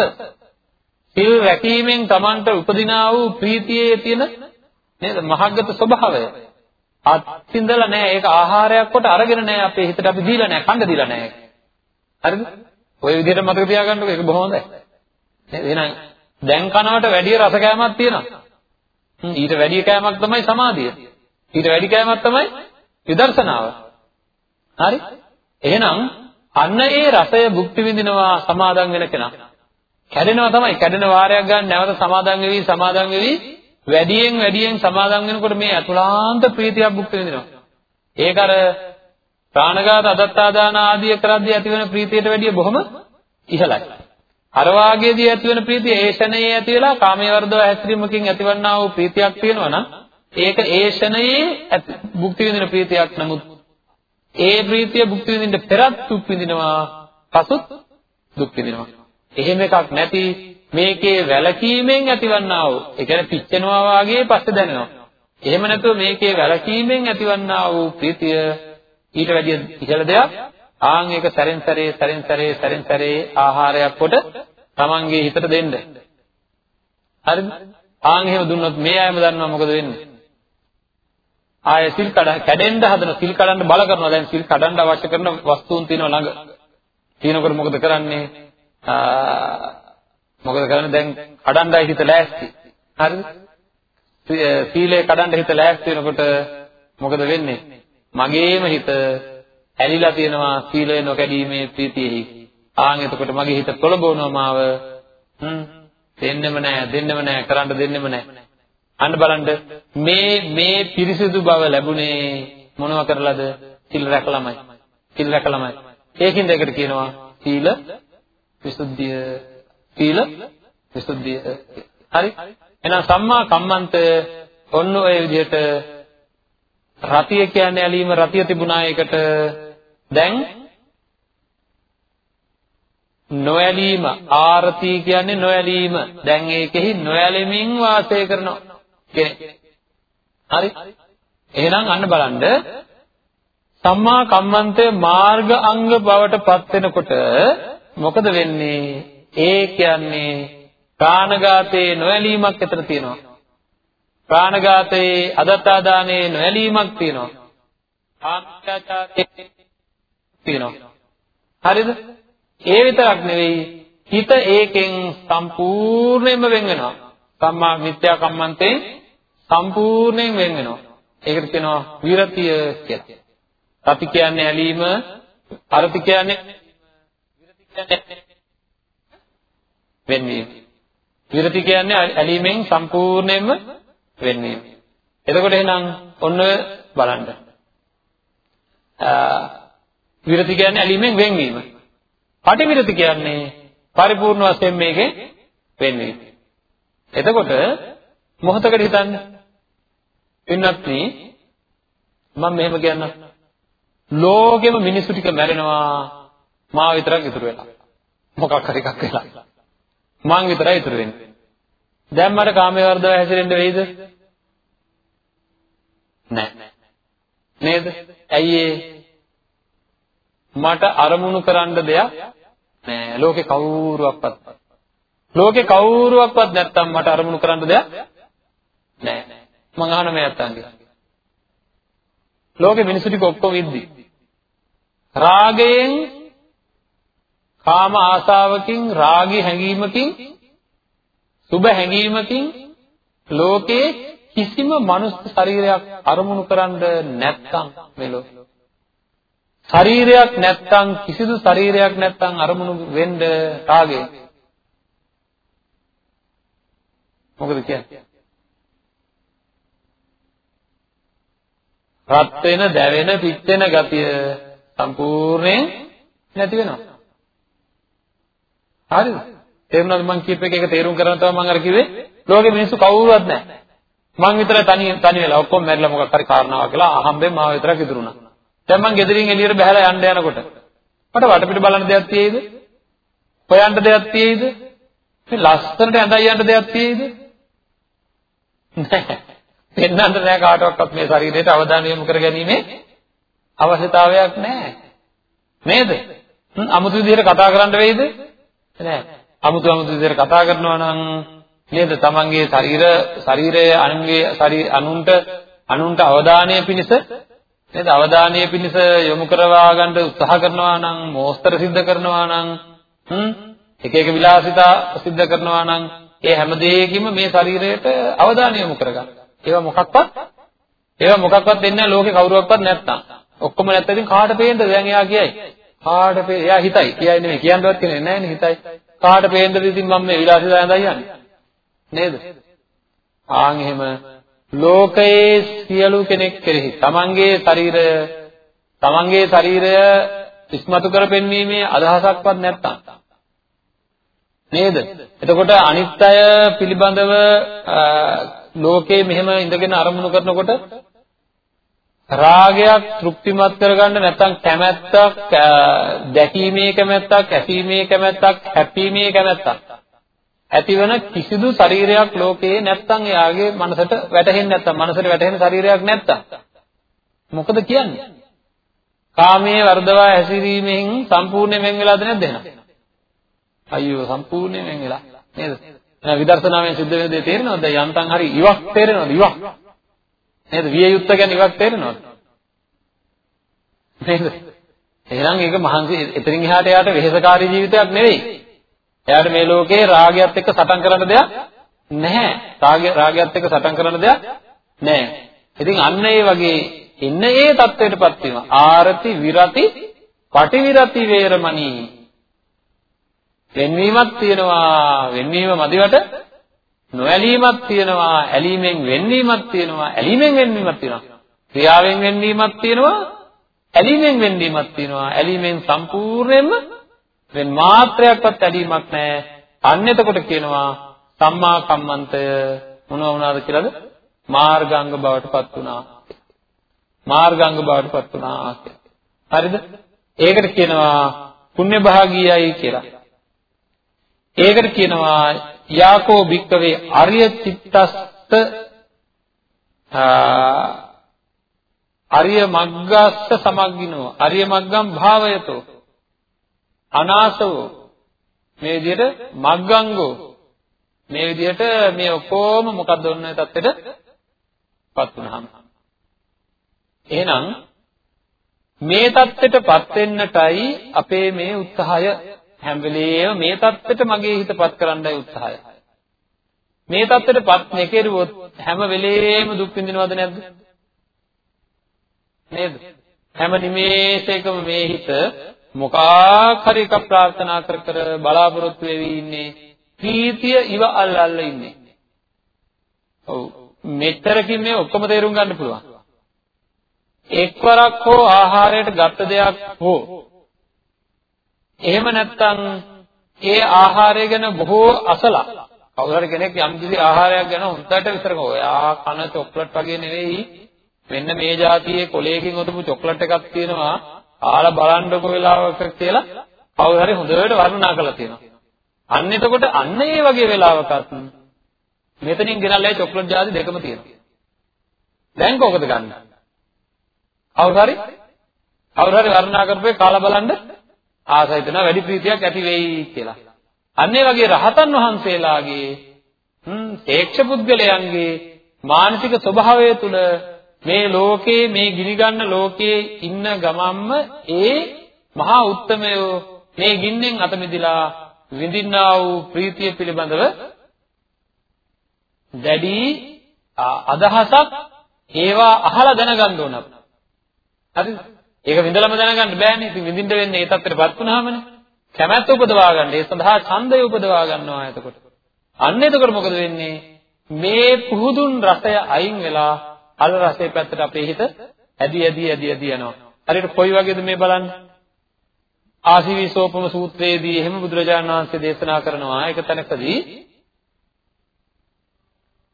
B: සිල් රැකීමෙන් Tamanට උපදිනා වූ ප්‍රීතියේ තියෙන නේද මහග්ගත ස්වභාවය අත්ින්දලා නෑ ඒක ආහාරයක් කොට අරගෙන නෑ අපේ හිතට අපි දීලා නෑ කන්න දීලා නෑ හරිද? ওই විදිහට මතක තියාගන්නකො. ඒක බොහොම හොඳයි. නේද? එහෙනම් දැන් කනවට වැඩි රස කෑමක් තියෙනවා. ඊට වැඩි කෑමක් තමයි සමාධිය. ඊට වැඩි කෑමක් තමයි විදර්ශනාව. හරි? එහෙනම් අන්න ඒ රසය භුක්ති විඳිනවා සමාදන් වෙන කෙනා. කැඩෙනවා තමයි. කැඩෙන වාරයක් ගන්න නැවත සමාදන් වෙවි සමාදන් වෙවි. වැඩියෙන් වැඩියෙන් සමාදන් වෙනකොට මේ අතුලාන්ත ප්‍රීතියක් භුක්ති විඳිනවා. ඒක අර ප්‍රාණඝාත අදත්තාදාන ආදී කරද්දී ඇතිවන ප්‍රීතියට වැඩිය බොහොම ඉහළයි. අර වාගේදී ඇතිවන ප්‍රීතිය ඒෂණයේ ඇති වෙලා කාමයේ වර්ධව හැසිරීමකින් ඇතිවන්නා වූ ප්‍රීතියක් තියෙනවා නම් ඒක ඒෂණයේ භුක්ති විඳින ප්‍රීතියක් නමුත් ඒ ප්‍රීතිය භුක්ති විඳින්න පෙරත් දුක් විඳිනවා පසුත් දුක් විඳිනවා. එහෙම එකක් නැති මේකේ වැලකීමෙන් ඇතිවන්නා වූ ඒ කියන්නේ පිච්චෙනවා වාගේ පස්සේ දැනෙනවා. එහෙම නැතුව මේකේ වැලකීමෙන් ඇතිවන්නා වූ ප්‍රීතිය ඊට වැඩිය ඉහළ දෙයක්. ආන් ඒක සැරෙන් සැරේ සැරෙන් සැරේ සැරෙන් සැරේ ආහාරයක් කොට තමන්ගේ හිතට දෙන්න. හරිද? ආන් එහෙම දුන්නොත් මේ අයම දන්නවා මොකද වෙන්නේ? ආය සිල් කඩ කැඩෙන්න හදන සිල් කඩන්න බල කරනවා. දැන් සිල් කඩන්න අවශ්‍ය කරන වස්තුන් තියෙනවා ළඟ. තියෙනකොට මොකද කරන්නේ? මොකද කරන්නේ දැන් කඩන්නයි හිත ලෑස්ති. හරිද? සීලය කඩන්න හිත ලෑස්ති වෙනකොට මොකද වෙන්නේ? මගේම හිත ඇලිලා තියෙනවා සීලය නොකැඩීමේ ප්‍රීතියෙහි. ආන් එතකොට මගේ හිත කොළඹවනවා මාව. හ්ම් දෙන්නෙම නෑ දෙන්නෙම නෑ කරන්න දෙන්නෙම නෑ. අන්න බලන්න මේ මේ පිරිසිදු බව ලැබුණේ මොනව කරලාද? සිල් රැකලාමයි. සිල් රැකලාමයි. ඒකින්ද ඒකට කියනවා සීල විසුද්ධිය සීල විසුද්ධිය. හරි. එහෙනම් සම්මා කම්මන්ත ඔන්න ඔය විදිහට රතිය කියන්නේ ඇලීම රතිය තිබුණා එකට දැන් නොඇලීම ආරති කියන්නේ නොඇලීම. දැන් ඒකෙහි නොඇලෙමින් වාසය කරනවා කෙනෙක්. හරි. එහෙනම් අන්න බලන්න. සම්මා කම්මන්තේ මාර්ග අංග බවට පත් වෙනකොට මොකද වෙන්නේ? ඒ කියන්නේ ප්‍රාණඝාතයේ නොඇලීමක් එතන තියෙනවා. ප්‍රාණඝාතයේ අදත්තාදානයේ නොඇලීමක් තියෙනවා. ආත්‍යාචාරයේ තියෙනවා. හරිද? ඒ විතරක් නෙවෙයි හිත ඒකෙන් සම්පූර්ණයෙන්ම වෙන් වෙනවා. සම්මා මිත්‍යා කම්මන්තේ සම්පූර්ණයෙන් වෙන් වෙනවා. ඒකට කියනවා විරතිය කියලා. රති කියන්නේ ඇලීම, අරති කියන්නේ විරති කියන්නේ වෙන්වීම. විරති කියන්නේ ඇලීමෙන් සම්පූර්ණයෙන්ම වෙන්වීම. එතකොට එහෙනම් ඔන්න ඔය බලන්න. විරති කියන්නේ ඇලීමෙන් වෙන්වීම. පටිවිරති කියන්නේ පරිපූර්ණ වශයෙන් මේකේ වෙන්වීම. එතකොට මොහොතකට හිතන්න. පින්නත් මම මෙහෙම කියන්නම්. ලෝකෙම මිනිස්සු ටික මැරෙනවා මා විතරක් ඉතුරු වෙලා. මොකක් හරි එකක් වෙලා. මං විතරයි ඉතුරු වෙන්නේ. දැන් මට කාමයේ වර්ධව හැසිරෙන්න වෙයිද? නැහැ. නේද? ඇයි මට අරමුණු කරන්න දෙයක් නෑ. ලෝකේ කවුරුවක්වත්. ලෝකේ කවුරුවක්වත් නැත්තම් මට අරමුණු කරන්න දෙයක් නෑ. මං අහන මේ අත්තන්ගේ. ලෝකේ මිනිස්සු ටික ඔක්කොම ඉද්දි. රාගයෙන් කාම ආසාවකින් රාගී හැඟීමකින් සුබ හැඟීමකින් ලෝකේ කිසිම මනුස්ස ශරීරයක් අරමුණු කරන්න නැත්නම් මෙලෝ ශරීරයක් නැත්නම් කිසිදු ශරීරයක් නැත්නම් අරමුණු වෙන්න රාගය. මොකද කියන්නේ? රත් වෙන දැවෙන පිච්චෙන ගතිය සම්පූර්ණයෙන් නැති වෙනවා. හරිද? තේරුණාද මං කියප එක ඒක තේරුම් කරන්න තමයි මං අර කිව්වේ. ලෝකෙ මිනිස්සු කවුරුවත් නැහැ. මං විතරයි තනි තනි වෙලා ඔක්කොම මැරිලා මොකක් හරි කාරණාවක් කියලා අහම්බෙන් මාව විතරක් ඉතුරුණා. දැන් මං ගෙදරින් එළියට බහැලා යන්න යනකොට මට වටපිට බලන්න දෙයක් තියෙයිද? හොයන්න දෙයක් තියෙයිද? මේ ලස්සනට ඇඳයි යන්න දෙයක් තියෙයිද? නැහැ. පෙන්වන්න නෑ කාටවත් මේ ශරීරයට අවධානය යොමු කරගැනීමේ අවශ්‍යතාවයක් නැහැ. නේද? අමුතු විදිහට කතා කරන්න වෙයිද? නෑ. අමුතු අමුතු විදිහට කතා කරනවා නම් නේද? තමන්ගේ ශරීර ශරීරය අනුන්ගේ ශරීර අනුන්ට අනුන්ට අවධානය පිණිස නේද? අවධානය පිණිස යොමු කරවා ගන්න උත්සාහ කරනවා නම් මෝස්තර සිද්ධ කරනවා නම් හ්ම් එක එක විලාසිතා සිද්ධ කරනවා නම් ඒ හැම දෙයකින්ම මේ ශරීරයට අවධානය යොමු කරගන්න. ඒවා මොකක්වත් ඒවා මොකක්වත් දෙන්නේ නැහැ ලෝකේ කවුරුවක්වත් නැත්තම්. ඔක්කොම නැත්නම් ඉතින් කාට පේන්නද දැන් එයා කියයි. කාට පේ එයා හිතයි. කියයි නෙමෙයි කියන්නවත් කියන්නේ නැහැ නේ හිතයි. කාට පේන්නද ඉතින් මම මේ විලාසිතා ඇඳයි යන්නේ. නේද? ආන් එහෙම ලෝකයේ සියලු කෙනෙක් කෙරෙහි තමන්ගේ ශරීරය තමන්ගේ ශරීරය ඉස්මතු කර පෙන්වීමේ අදහසක්වත් නැත්තම් නේද? එතකොට අනිත් අය පිළිබඳව ලෝකේ මෙහෙම ඉඳගෙන අරමුණු කරනකොට රාගයක් තෘප්තිමත් කරගන්න නැත්නම් කැමැත්තක් දැකීමේ කැමැත්තක් ඇසීමේ කැමැත්තක් හැපීමේ කැමැත්තක්. ඇතිවන කිසිදු ශරීරයක් ලෝකේ නැත්නම් එයාගේ මනසට වැටහෙන්නේ නැත්නම් මනසට වැටහෙන ශරීරයක් නැත්නම්. මොකද කියන්නේ? කාමයේ වර්ධවා හැසිරීමෙන් සම්පූර්ණයෙන් වෙන් වෙලාද නැද්ද එහෙනම්? අයියෝ සම්පූර්ණයෙන් වෙන් වෙලා නේද? එහෙනම් විදර්ශනාවෙන් සිද්ධ වෙන දේ තේරෙනවද? යන්තම් හරි ඉවක් තේරෙනවද? ඉවක්. නේද? විය යුත්ත ගැන ඉවක් තේරෙනවද? නේද? එහෙනම් ඒක මහන්සි එතනින් එහාට එයාට වෙහෙසකාරී ජීවිතයක් නෙවෙයි. එයාට මේ ලෝකේ රාගයත් එක්ක සටන් කරන්න දෙයක් නැහැ. රාගය රාගයත් එක්ක සටන් කරන්න දෙයක් නැහැ. ඉතින් අන්න ඒ වගේ එන්න ඒ தത്വයටපත් වෙනවා. ආරති විරති පටිවිරති වේරමණී වෙන්වීමක් තියෙනවා. වෙන්වීම මදිවට නොඇලීමක් තියෙනවා. ඇලීමෙන් වෙන්වීමක් තියෙනවා. ඇලීමෙන් වෙන්වීමක් තියෙනවා. ක්‍රියාවෙන් වෙන්වීමක් තියෙනවා. ඇලීමෙන් වෙන්වීමක් තියෙනවා. ඇලීමෙන් සම්පූර්ණයෙන්ම වෙන මාත්‍රයක්වත් ඇලීමක් නැහැ. අන්න එතකොට කියනවා සම්මා කම්මන්තය මොනවා වුණාද කියලාද? මාර්ගාංග බවට පත් වුණා. මාර්ගාංග බවට පත් වුණා හරිද? ඒකට කියනවා පුණ්‍ය භාගීයයි කියලා. ඒකට කියනවා යාකෝ භික්කවේ අරිය චිත්තස්ත අරිය මග්ගස්ස සමග්ගිනෝ. අරිය මග්ගම් භාවයතෝ. අනාසවෝ. මේ විදිහට මග්ගංගෝ. මේ විදිහට මේ ඔක්කොම මොකක්ද ඔන්න ඔය தත්ත්වෙටපත් වුණාම. එහෙනම් මේ தත්ත්වෙටපත් වෙන්නටයි අපේ මේ උත්සාහය හැම වෙලේම මේ தත්ත්වෙට මගේ හිතපත් කරන්නයි උත්සාහය. මේ தත්ත්වෙටපත් නැකෙරුවොත් හැම වෙලේම දුක් විඳිනවද නැද්ද? නේද? හැම නිමේෂයකම මේ හිත මොකක් හරි එකක් ප්‍රාර්ථනා කර කර බලාපොරොත්තු වෙවි ඉන්නේ. ප්‍රීතිය ඉව අල්ල අල්ල ඉන්නේ. ඔව්. මෙතරකින් මේ ඔක්කොම තේරුම් ගන්න පුළුවන්. එක්වරක් හෝ ආහාරයට ගත්ත දෙයක් හෝ එහෙම නැත්නම් ඒ ආහාරය ගැන බොහෝ අසලා කවුරු හරි කෙනෙක් යම් කිසි ආහාරයක් ගැන හොඳට විතර ඔයා කන චොක්ලට් වගේ නෙවෙයි මෙන්න මේ જાතියේ කොලේකින් උතුපු චොක්ලට් එකක් තියෙනවා ආලා බලන්නකො වෙලාවක කියලා කවුරු හරි හොඳට වර්ණනා කරලා තියෙනවා. අන්න එතකොට අන්න ඒ වගේ වෙලාවකත් මෙතනින් ගෙනල්ලා චොක්ලට් ජාති දෙකම තියෙනවා. දැන් කොහොමද ගන්න? කවුරු හරි කවුරු හරි වර්ණනා කරපේ කාලා බලන්න ආසයි වෙන වැඩි ප්‍රීතියක් ඇති වෙයි කියලා. අන්න ඒ වගේ රහතන් වහන්සේලාගේ හ්ම් තේක්ෂ පුද්ගලයන්ගේ මානසික ස්වභාවය තුළ මේ ලෝකේ මේ ගිනිගන්න ලෝකයේ ඉන්න ගමම්ම ඒ මහා උත්තමයෝ මේ ගින්නෙන් අත මිදලා විඳින්නා වූ ප්‍රීතිය පිළිබඳව දැඩි අදහසක් ඒවා අහලා දැනගන්න ඕන අපිට. හරිද? ඒක විඳලම දැනගන්න බෑනේ. ඉතින් විඳින්න වෙන්නේ ඒ තත්ත්වයටපත් වුනහමනේ. කැමැත්ත උපදවා ගන්න. ඒ සඳහා ඡන්දය උපදවා ගන්නවා එතකොට. අන්න එතකොට මොකද වෙන්නේ? මේ පුහුදුන් රසය අයින් වෙලා අල රසයේ පැත්තට අපේ හිත ඇදි ඇදි ඇදි ඇදි යනවා. හරියට කොයි වගේද මේ බලන්න? ආසීවිසෝපම සූත්‍රයේදී එහෙම බුදුරජාණන් වහන්සේ දේශනා කරනවා ඒක තැනකදී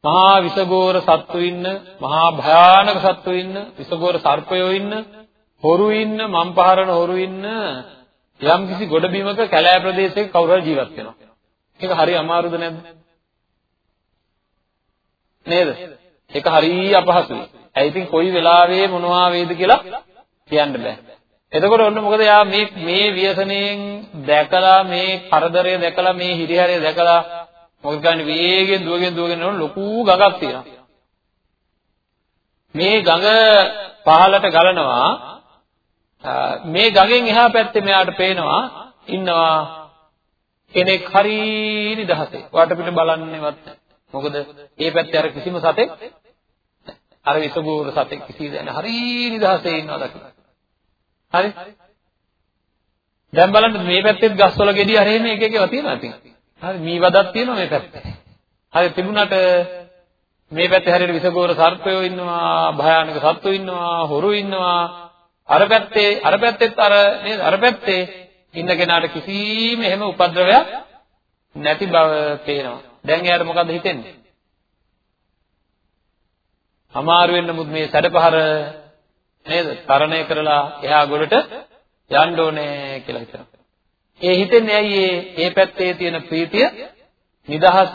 B: මහා විසගෝර සත්තු ඉන්න, මහා භයානක සත්තු ඉන්න, විසගෝර සර්පයෝ ඉන්න, හොරු ඉන්න, මම් පහරන හොරු ඉන්න යම් කිසි ගොඩබිමක කැලෑ ප්‍රදේශයක කවුරු හරි ජීවත් වෙනවා. ඒක හරි අමාරුද නැද්ද? නේද? ඒක හරිය අපහසුයි. ඒ ඉතින් කොයි වෙලාවෙ මොනවා වේද කියලා කියන්න බෑ. එතකොට ඔන්න මොකද යා මේ මේ ව්‍යසනයෙන් දැකලා මේ කරදරය දැකලා මේ හිරිහැරය දැකලා මොකද කියන්නේ වේගෙන් දුවගෙන දුවගෙන යන ලොකු ගඟක් තියෙනවා. මේ ගඟ පහළට ගලනවා මේ ගඟෙන් එහා පැත්තේ මෙයාට පේනවා ඉන්නවා කෙනෙක් හරි නිදහසේ වටපිට බලන්නේවත් මොකද ඒ පැත්තේ අර කිසිම සතෙක් අර විසගෝර සතෙක් කිසි දැන හරි නිදහසේ ඉන්නවා දකින්න. හරි? දැන් බලන්න මේ පැත්තෙත් ගස්වල ගෙඩි හරි එහෙම එක එකව තියෙනවා ඉතින්. හරි මී වදක් තියෙනවා මේ පැත්තේ. හරි තිබුණාට මේ පැත්තේ හරියට විසගෝර සර්පයෝ ඉන්නවා, භයානක සත්තු ඉන්නවා, හොරු ඉන්නවා. අර පැත්තේ අර පැත්තෙත් අර නේද? අර පැත්තේ ඉන්න කෙනාට කිසිම එහෙම උපද්‍රවයක් නැති බව පේනවා. දැන් එයාට මොකද හිතෙන්නේ? අමාරු වෙන්න මුත් මේ සැඩපහර නේද? තරණය කරලා එහා ගොඩට යන්න ඕනේ කියලා හිතනවා. ඒ හිතෙන්නේ ඇයි ඒ පැත්තේ තියෙන ප්‍රීතිය නිදහස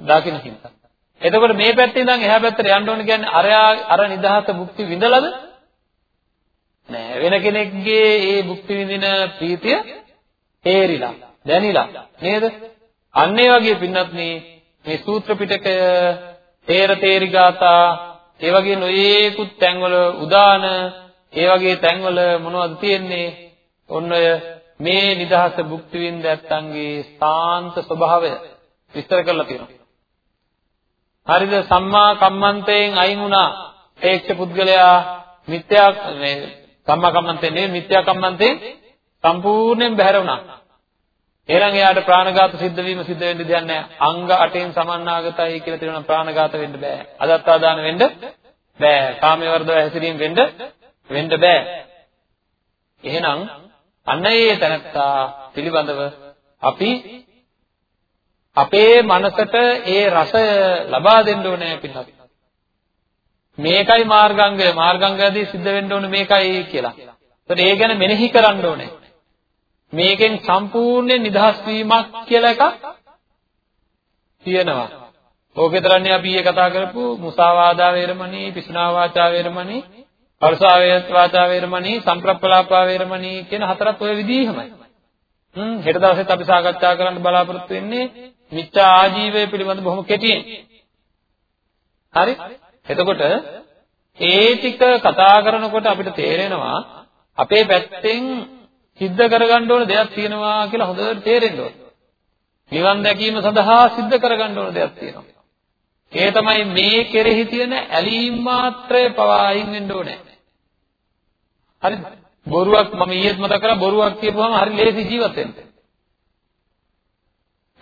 B: දකින්න හින්දා. එතකොට මේ පැත්තේ ඉඳන් එහා පැත්තට යන්න ඕන කියන්නේ අර අර නිදහස භුක්ති විඳලාද? නෑ වෙන කෙනෙක්ගේ ඒ භුක්ති විඳින ප්‍රීතිය තේරිලා දැනිලා නේද? අන්න ඒ වගේ පින්නත් මේ සූත්‍ර පිටකය තේර තේරි ගාථා ඒ වගේ නොයේකුත් තැන්වල උදාන ඒ වගේ තැන්වල මොනවද තියෙන්නේ? ඔන්න ඔය මේ නිදහස භුක්ති විඳ ඇත්තන්ගේ සාන්ත ස්වභාවය විස්තර කරලා තියෙනවා. හරිද සම්මා කම්මන්තයෙන් අයින් වුණා ඒක්ෂ පුද්ගලයා මිත්‍යා මේ සම්මා කම්මන්තේ නෙවෙයි මිත්‍යා කම්මන්තේ සම්පූර්ණයෙන් බැහැර වුණා. එහෙනම් එයාට ප්‍රාණඝාත සිද්ධ වීම සිද්ධ වෙන්න දෙයක් නැහැ. අංග 8න් සමන්නාගතයි කියලා තියෙනවා ප්‍රාණඝාත වෙන්න බෑ. අදත්තාදාන වෙන්න බෑ. කාමයේ වර්ධව හැසිරීම වෙන්න වෙන්න බෑ. එහෙනම් අන්න ඒ තැනත්තා පිළිබඳව අපි අපේ මනසට ඒ රසය ලබා දෙන්න ඕනේ පිටත්. මේකයි මාර්ගාංගය මාර්ගාංගයදී සිද්ධ වෙන්න ඕනේ මේකයි කියලා. ඒත් ඒ ගැන මෙනෙහි කරන්න ඕනේ. මේකෙන් සම්පූර්ණ නිදහස් වීමක් කියලා එකක් තියෙනවා. ඕකේතරන්නේ අපි ඊයේ කතා කරපු මුසාවාදා වේරමණී, පිසුනා වාචා වේරමණී, පරසා වාචා වේරමණී, සම්ප්‍රප්පලාපා වේරමණී කියන හතරත් ওই විදිහමයි. හ්ම් හෙට දවසෙත් අපි සාකච්ඡා කරන්න බලාපොරොත්තු වෙන්නේ මිත්‍යා ආජීවය පිළිබඳ බොහොම කෙටියෙන්. හරි? එතකොට ඒ ටික කතා කරනකොට අපිට තේරෙනවා අපේ පැත්තෙන් සිද්ධ කරගන්න ඕන දෙයක් තියෙනවා කියලා හොඳට තේරෙන්න ඕන. නිවන් දැකීම සඳහා සිද්ධ කරගන්න ඕන දෙයක් තියෙනවා. ඒ තමයි මේ කෙරෙහි තියෙන ඇලීම් මාත්‍රය පවා අයින් වෙන්න ඕනේ. හරිද? බොරුවක් මම ඊයේත් මතක කරා බොරුවක් කියපුවම හරි ලේසි ජීවත් වෙන්න.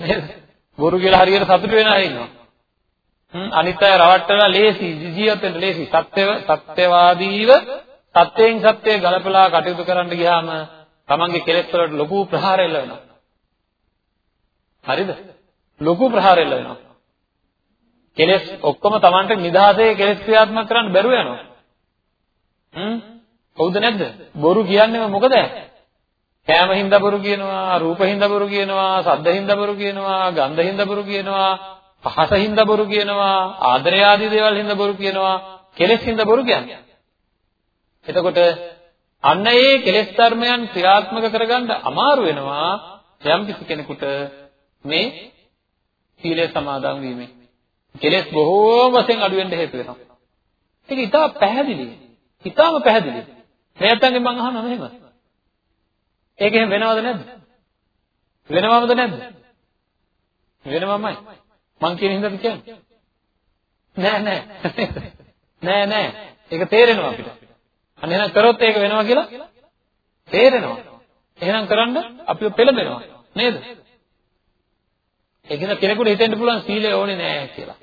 B: නේද? බොරු කියලා හරියට සතුට වෙන අය ඉන්නවා. හ්ම් අනිත් අය රවට්ටලා ලේසි ජීවත් වෙන්න ලේසි. සත්‍යව සත්‍යවාදීව සත්‍යයෙන් සත්‍යය ගලපලා කටයුතු කරන්න ගියාම තමන්ගේ කෙලෙස් වලට ලොකු ප්‍රහාර එල්ල වෙනවා. හරිද? ලොකු ප්‍රහාර එල්ල වෙනවා. කෙලෙස් ඔක්කොම තමන්ට නිදහසේ කෙලෙස් ක්‍රියාත්මක කරන්න බැරුව යනවා. හ්ම් හවුද නැද්ද? බොරු කියන්නේ මොකද? කෑම හින්දා බොරු කියනවා, රූප හින්දා බොරු කියනවා, ශබ්ද හින්දා බොරු කියනවා, ගන්ධ හින්දා බොරු කියනවා, පහස හින්දා බොරු කියනවා, ආදරය ආදී දේවල් හින්දා බොරු කියනවා, කෙලෙස් හින්දා බොරු කියන්නේ. එතකොට අන්න ඒ කෙලෙස් ධර්මයන් ක්‍රියාත්මක කරගන්න අමාරු වෙනවා යම් කිසි කෙනෙකුට මේ සීලය සමාදන් වීමෙන්. කෙලෙස් බොහෝම වශයෙන් අඩු වෙන්න හේතු වෙනවා. ඒක ඉතා පැහැදිලි. ඉතාම පැහැදිලි. මේ නැත්තම් මම අහනවා මෙහෙම. ඒක එහෙම වෙනවද නැද්ද? වෙනවමද නැද්ද? වෙනවමයි. මං කියන හින්දාද කියන්නේ? නෑ නෑ. නෑ නෑ. ඒක තේරෙනවා අපිට. අන්න එහෙනම් කරොත් ඒක වෙනවා කියලා තේරෙනවා. එහෙනම් කරන්න අපිව පෙළඹෙනවා. නේද? ඒකද කෙනෙකුට හිතෙන්න පුළුවන් සීලය ඕනේ නෑ කියලා.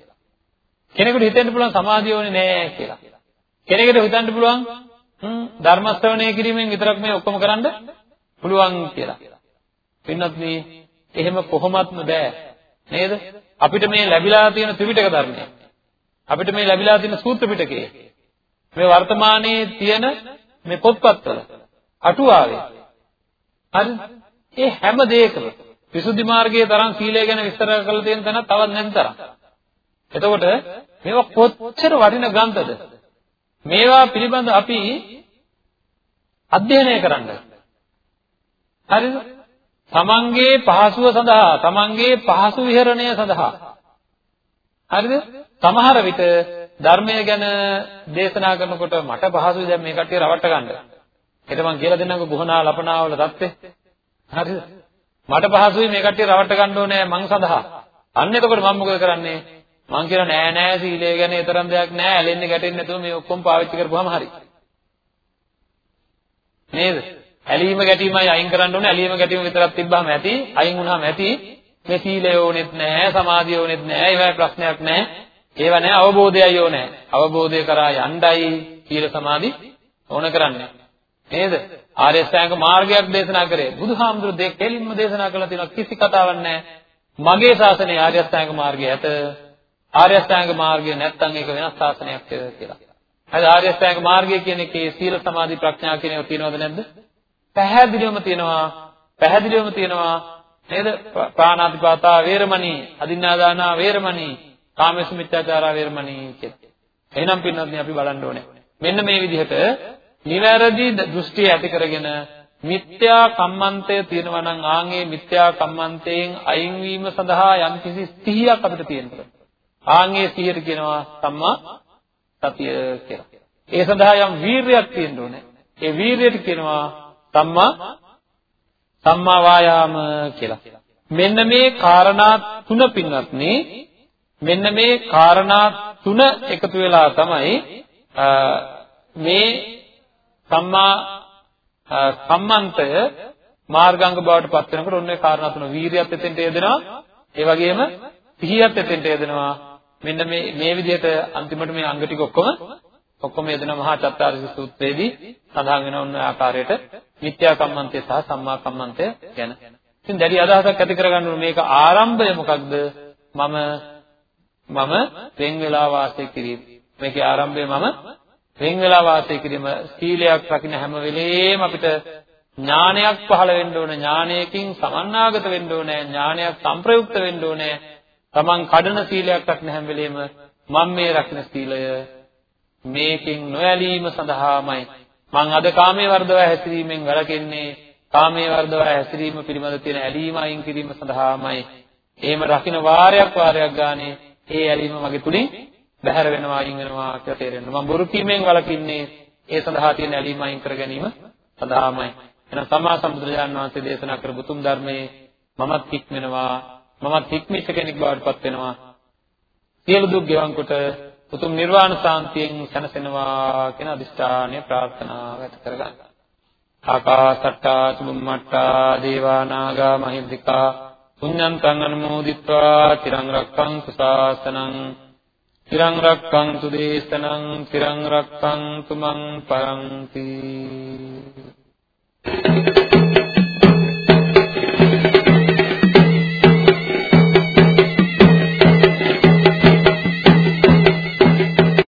B: කෙනෙකුට හිතෙන්න පුළුවන් සමාධිය ඕනේ නෑ කියලා. කෙනෙකුට හිතන්න පුළුවන් ධර්ම ශ්‍රවණය කිරීමෙන් විතරක් මේ ඔක්කොම කරන්න පුළුවන් කියලා. පින්නත් මේ එහෙම කොහොමත්ම බෑ. නේද? අපිට මේ ලැබිලා තියෙන ත්‍රිපිටක ධර්මය. අපිට මේ ලැබිලා තියෙන සූත්‍ර පිටකේ මේ වර්තමානයේ තියෙන මේ පොත්පත්වල අටුවාවේ හරි ඒ හැම දෙයකම විසුද්ධි මාර්ගයේ තරම් සීලය ගැන විස්තර කරලා තියෙන තැන තවත් නැති තරම්. එතකොට මේවා කොච්චර වටින ග්‍රන්ථද? මේවා පිළිබඳ අපි අධ්‍යයනය කරන්න. හරිද? තමන්ගේ පහසුව සඳහා, තමන්ගේ පහසු විහරණය සඳහා. හරිද? සමහර විට ධර්මය ගැන දේශනා කරනකොට මට පහසුයි දැන් මේ කට්ටිය රවට්ට ගන්න. ඒක මම කියලා දෙන්නම්කෝ ගුහනා ලපනා වල தත්ත්වය. හරිද? මට පහසුයි මේ කට්ටිය රවට්ට ගන්න ඕනේ මං සඳහා. අන්න එතකොට මම මොකද කරන්නේ? මං කියන නෑ නෑ සීලය ගැන ඊතරම් දෙයක් නෑ ඇලෙන්නේ ගැටෙන්නේ නැතුව මේ ඔක්කොම පාවිච්චි කරපුවාම හරි. නේද? ඇලීම ගැටීමයි අයින් කරන්න ඕනේ. ඇලීම ගැටීම විතරක් තිබ්බහම ඇති. අයින් වුණාම ඇති. මේ සීලය ඕනෙත් නෑ, සමාධිය ඕනෙත් නෑ. ඒවයි ප්‍රශ්නයක් නෑ. ඒව නෑ අවබෝධයයි ඕනේ. අවබෝධය කරා යණ්ඩයි සීල සමාධි ඕන කරන්නේ. නේද? ආර්ය ශ්‍රැංග මාර්ගයක් දේශනා කරේ. බුදුහාමුදුරු දෙක දෙලින්ම දේශනා කළා තියෙනවා කිසි කතාවක් නෑ. මගේ ශාසනයේ ආර්ය ශ්‍රැංග මාර්ගය ඇත. ආර්ය ශ්‍රැංග මාර්ගය නැත්තම් ඒක වෙනස් ශාසනයක් කියලා. හරි ආර්ය ශ්‍රැංග මාර්ගය කියන එකේ සීල සමාධි ප්‍රඥා කියන ඒවා තියෙනවද නැද්ද? පැහැදිලිවම තියෙනවා. පැහැදිලිවම තියෙනවා. නේද? ප්‍රාණාතිපාතා වේරමණී, අදින්නාදානා වේරමණී, කාමේසු මිත්‍යාචාරා වේරමණී කියලා. එහෙනම් පින්වත්නි අපි බලන්න ඕනේ. මෙන්න මේ විදිහට නිවැරදි දෘෂ්ටිය ඇති කරගෙන මිත්‍යා කම්මන්තය තියෙනවා නම් ආන්ගේ මිත්‍යා කම්මන්තයෙන් අයින් වීම සඳහා යම්කිසි සිහියක් අපිට තියෙනවා. ආන්ගේ සිහියට කියනවා සම්මා සතිය කියලා. ඒ සඳහා යම් වීරියක් තියෙන්න ඕනේ. ඒ වීරියට කියනවා සම්මා සම්මා වායාම කියලා. මෙන්න මේ කාරණා තුන පින්වත්නි මෙන්න මේ කාරණා තුන එකතු වෙලා තමයි මේ සම්මා සම්මන්තය මාර්ගාංග බවට පත් වෙනකොට ඔන්නේ කාරණා තුන වීරියත් එතෙන්ට යෙදෙනවා ඒ වගේම සිහියත් එතෙන්ට යෙදෙනවා මෙන්න මේ මේ විදිහට අන්තිමට මේ අංග ටික ඔක්කොම ඔක්කොම යෙදෙන මහා චත්තාරිස සූත්‍රයේදී සඳහන් වෙන ඔන්න ආකාරයට මිත්‍යා කම්මන්තය සහ සම්මා කම්මන්තය ගැන. ඉතින් දැඩි අදහසක් ඇති කරගන්න ඕනේ මේක ආරම්භය මොකක්ද? මම මම වෙන් වෙලා වාසය කිරීම. මේකේ ආරම්භය මම වෙන් වෙලා වාසය කිරීම සීලයක් රකින්න හැම වෙලේම අපිට ඥානයක් පහළ වෙන්න ඕනේ ඥානයකින් සමන්නාගත වෙන්න ඕනේ ඥානයක් සංප්‍රයුක්ත වෙන්න ඕනේ තමන් කඩන සීලයක් රකින්න හැම වෙලේම මම මේ රකින්න සීලය මේකෙන් නොඇලීම සඳහාමයි. මං අද කාමයේ වර්ධව හැසිරීමෙන් වැළකෙන්නේ කාමයේ වර්ධව හැසිරීම පිළිබඳ තියෙන ඇලීම අයින් කිරීම සඳහාමයි. එහෙම රකින්න වාරයක් වාරයක් ගානේ ඒ ඇලීම මගේ තුලින් බැහැර වෙනවා අයින් වෙනවා කියලා තේරෙනවා. මම බොරු කීමෙන් වළකින්නේ ඒ සඳහා තියෙන ඇලීම අයින් කර ගැනීම සඳහාමයි. එහෙනම් සම්මා සම්බුදුරජාණන් වහන්සේ දේශනා කරපු තුම් ධර්මයේ මමත් හික්මෙනවා. මමත් හික්මිච්ච කෙනෙක් බවට පත් වෙනවා. සියලු දුක් ගෙවන් කොට උතුම් නිර්වාණ සාන්තියෙන් සැනසෙනවා කියන අදිෂ්ඨානය ප්‍රාර්ථනාව ඇති කරගන්න. ආකාසට්ටා චුම්මට්ටා දේවා නාග මහිද්దికා පුඤ්ඤන්තං අනුමෝදිත්වා තිරං රක්ඛන්තු ශාසනං තිරං රක්ඛන්තු දේශනං තිරං රක්ඛන්තු මං පරන්ති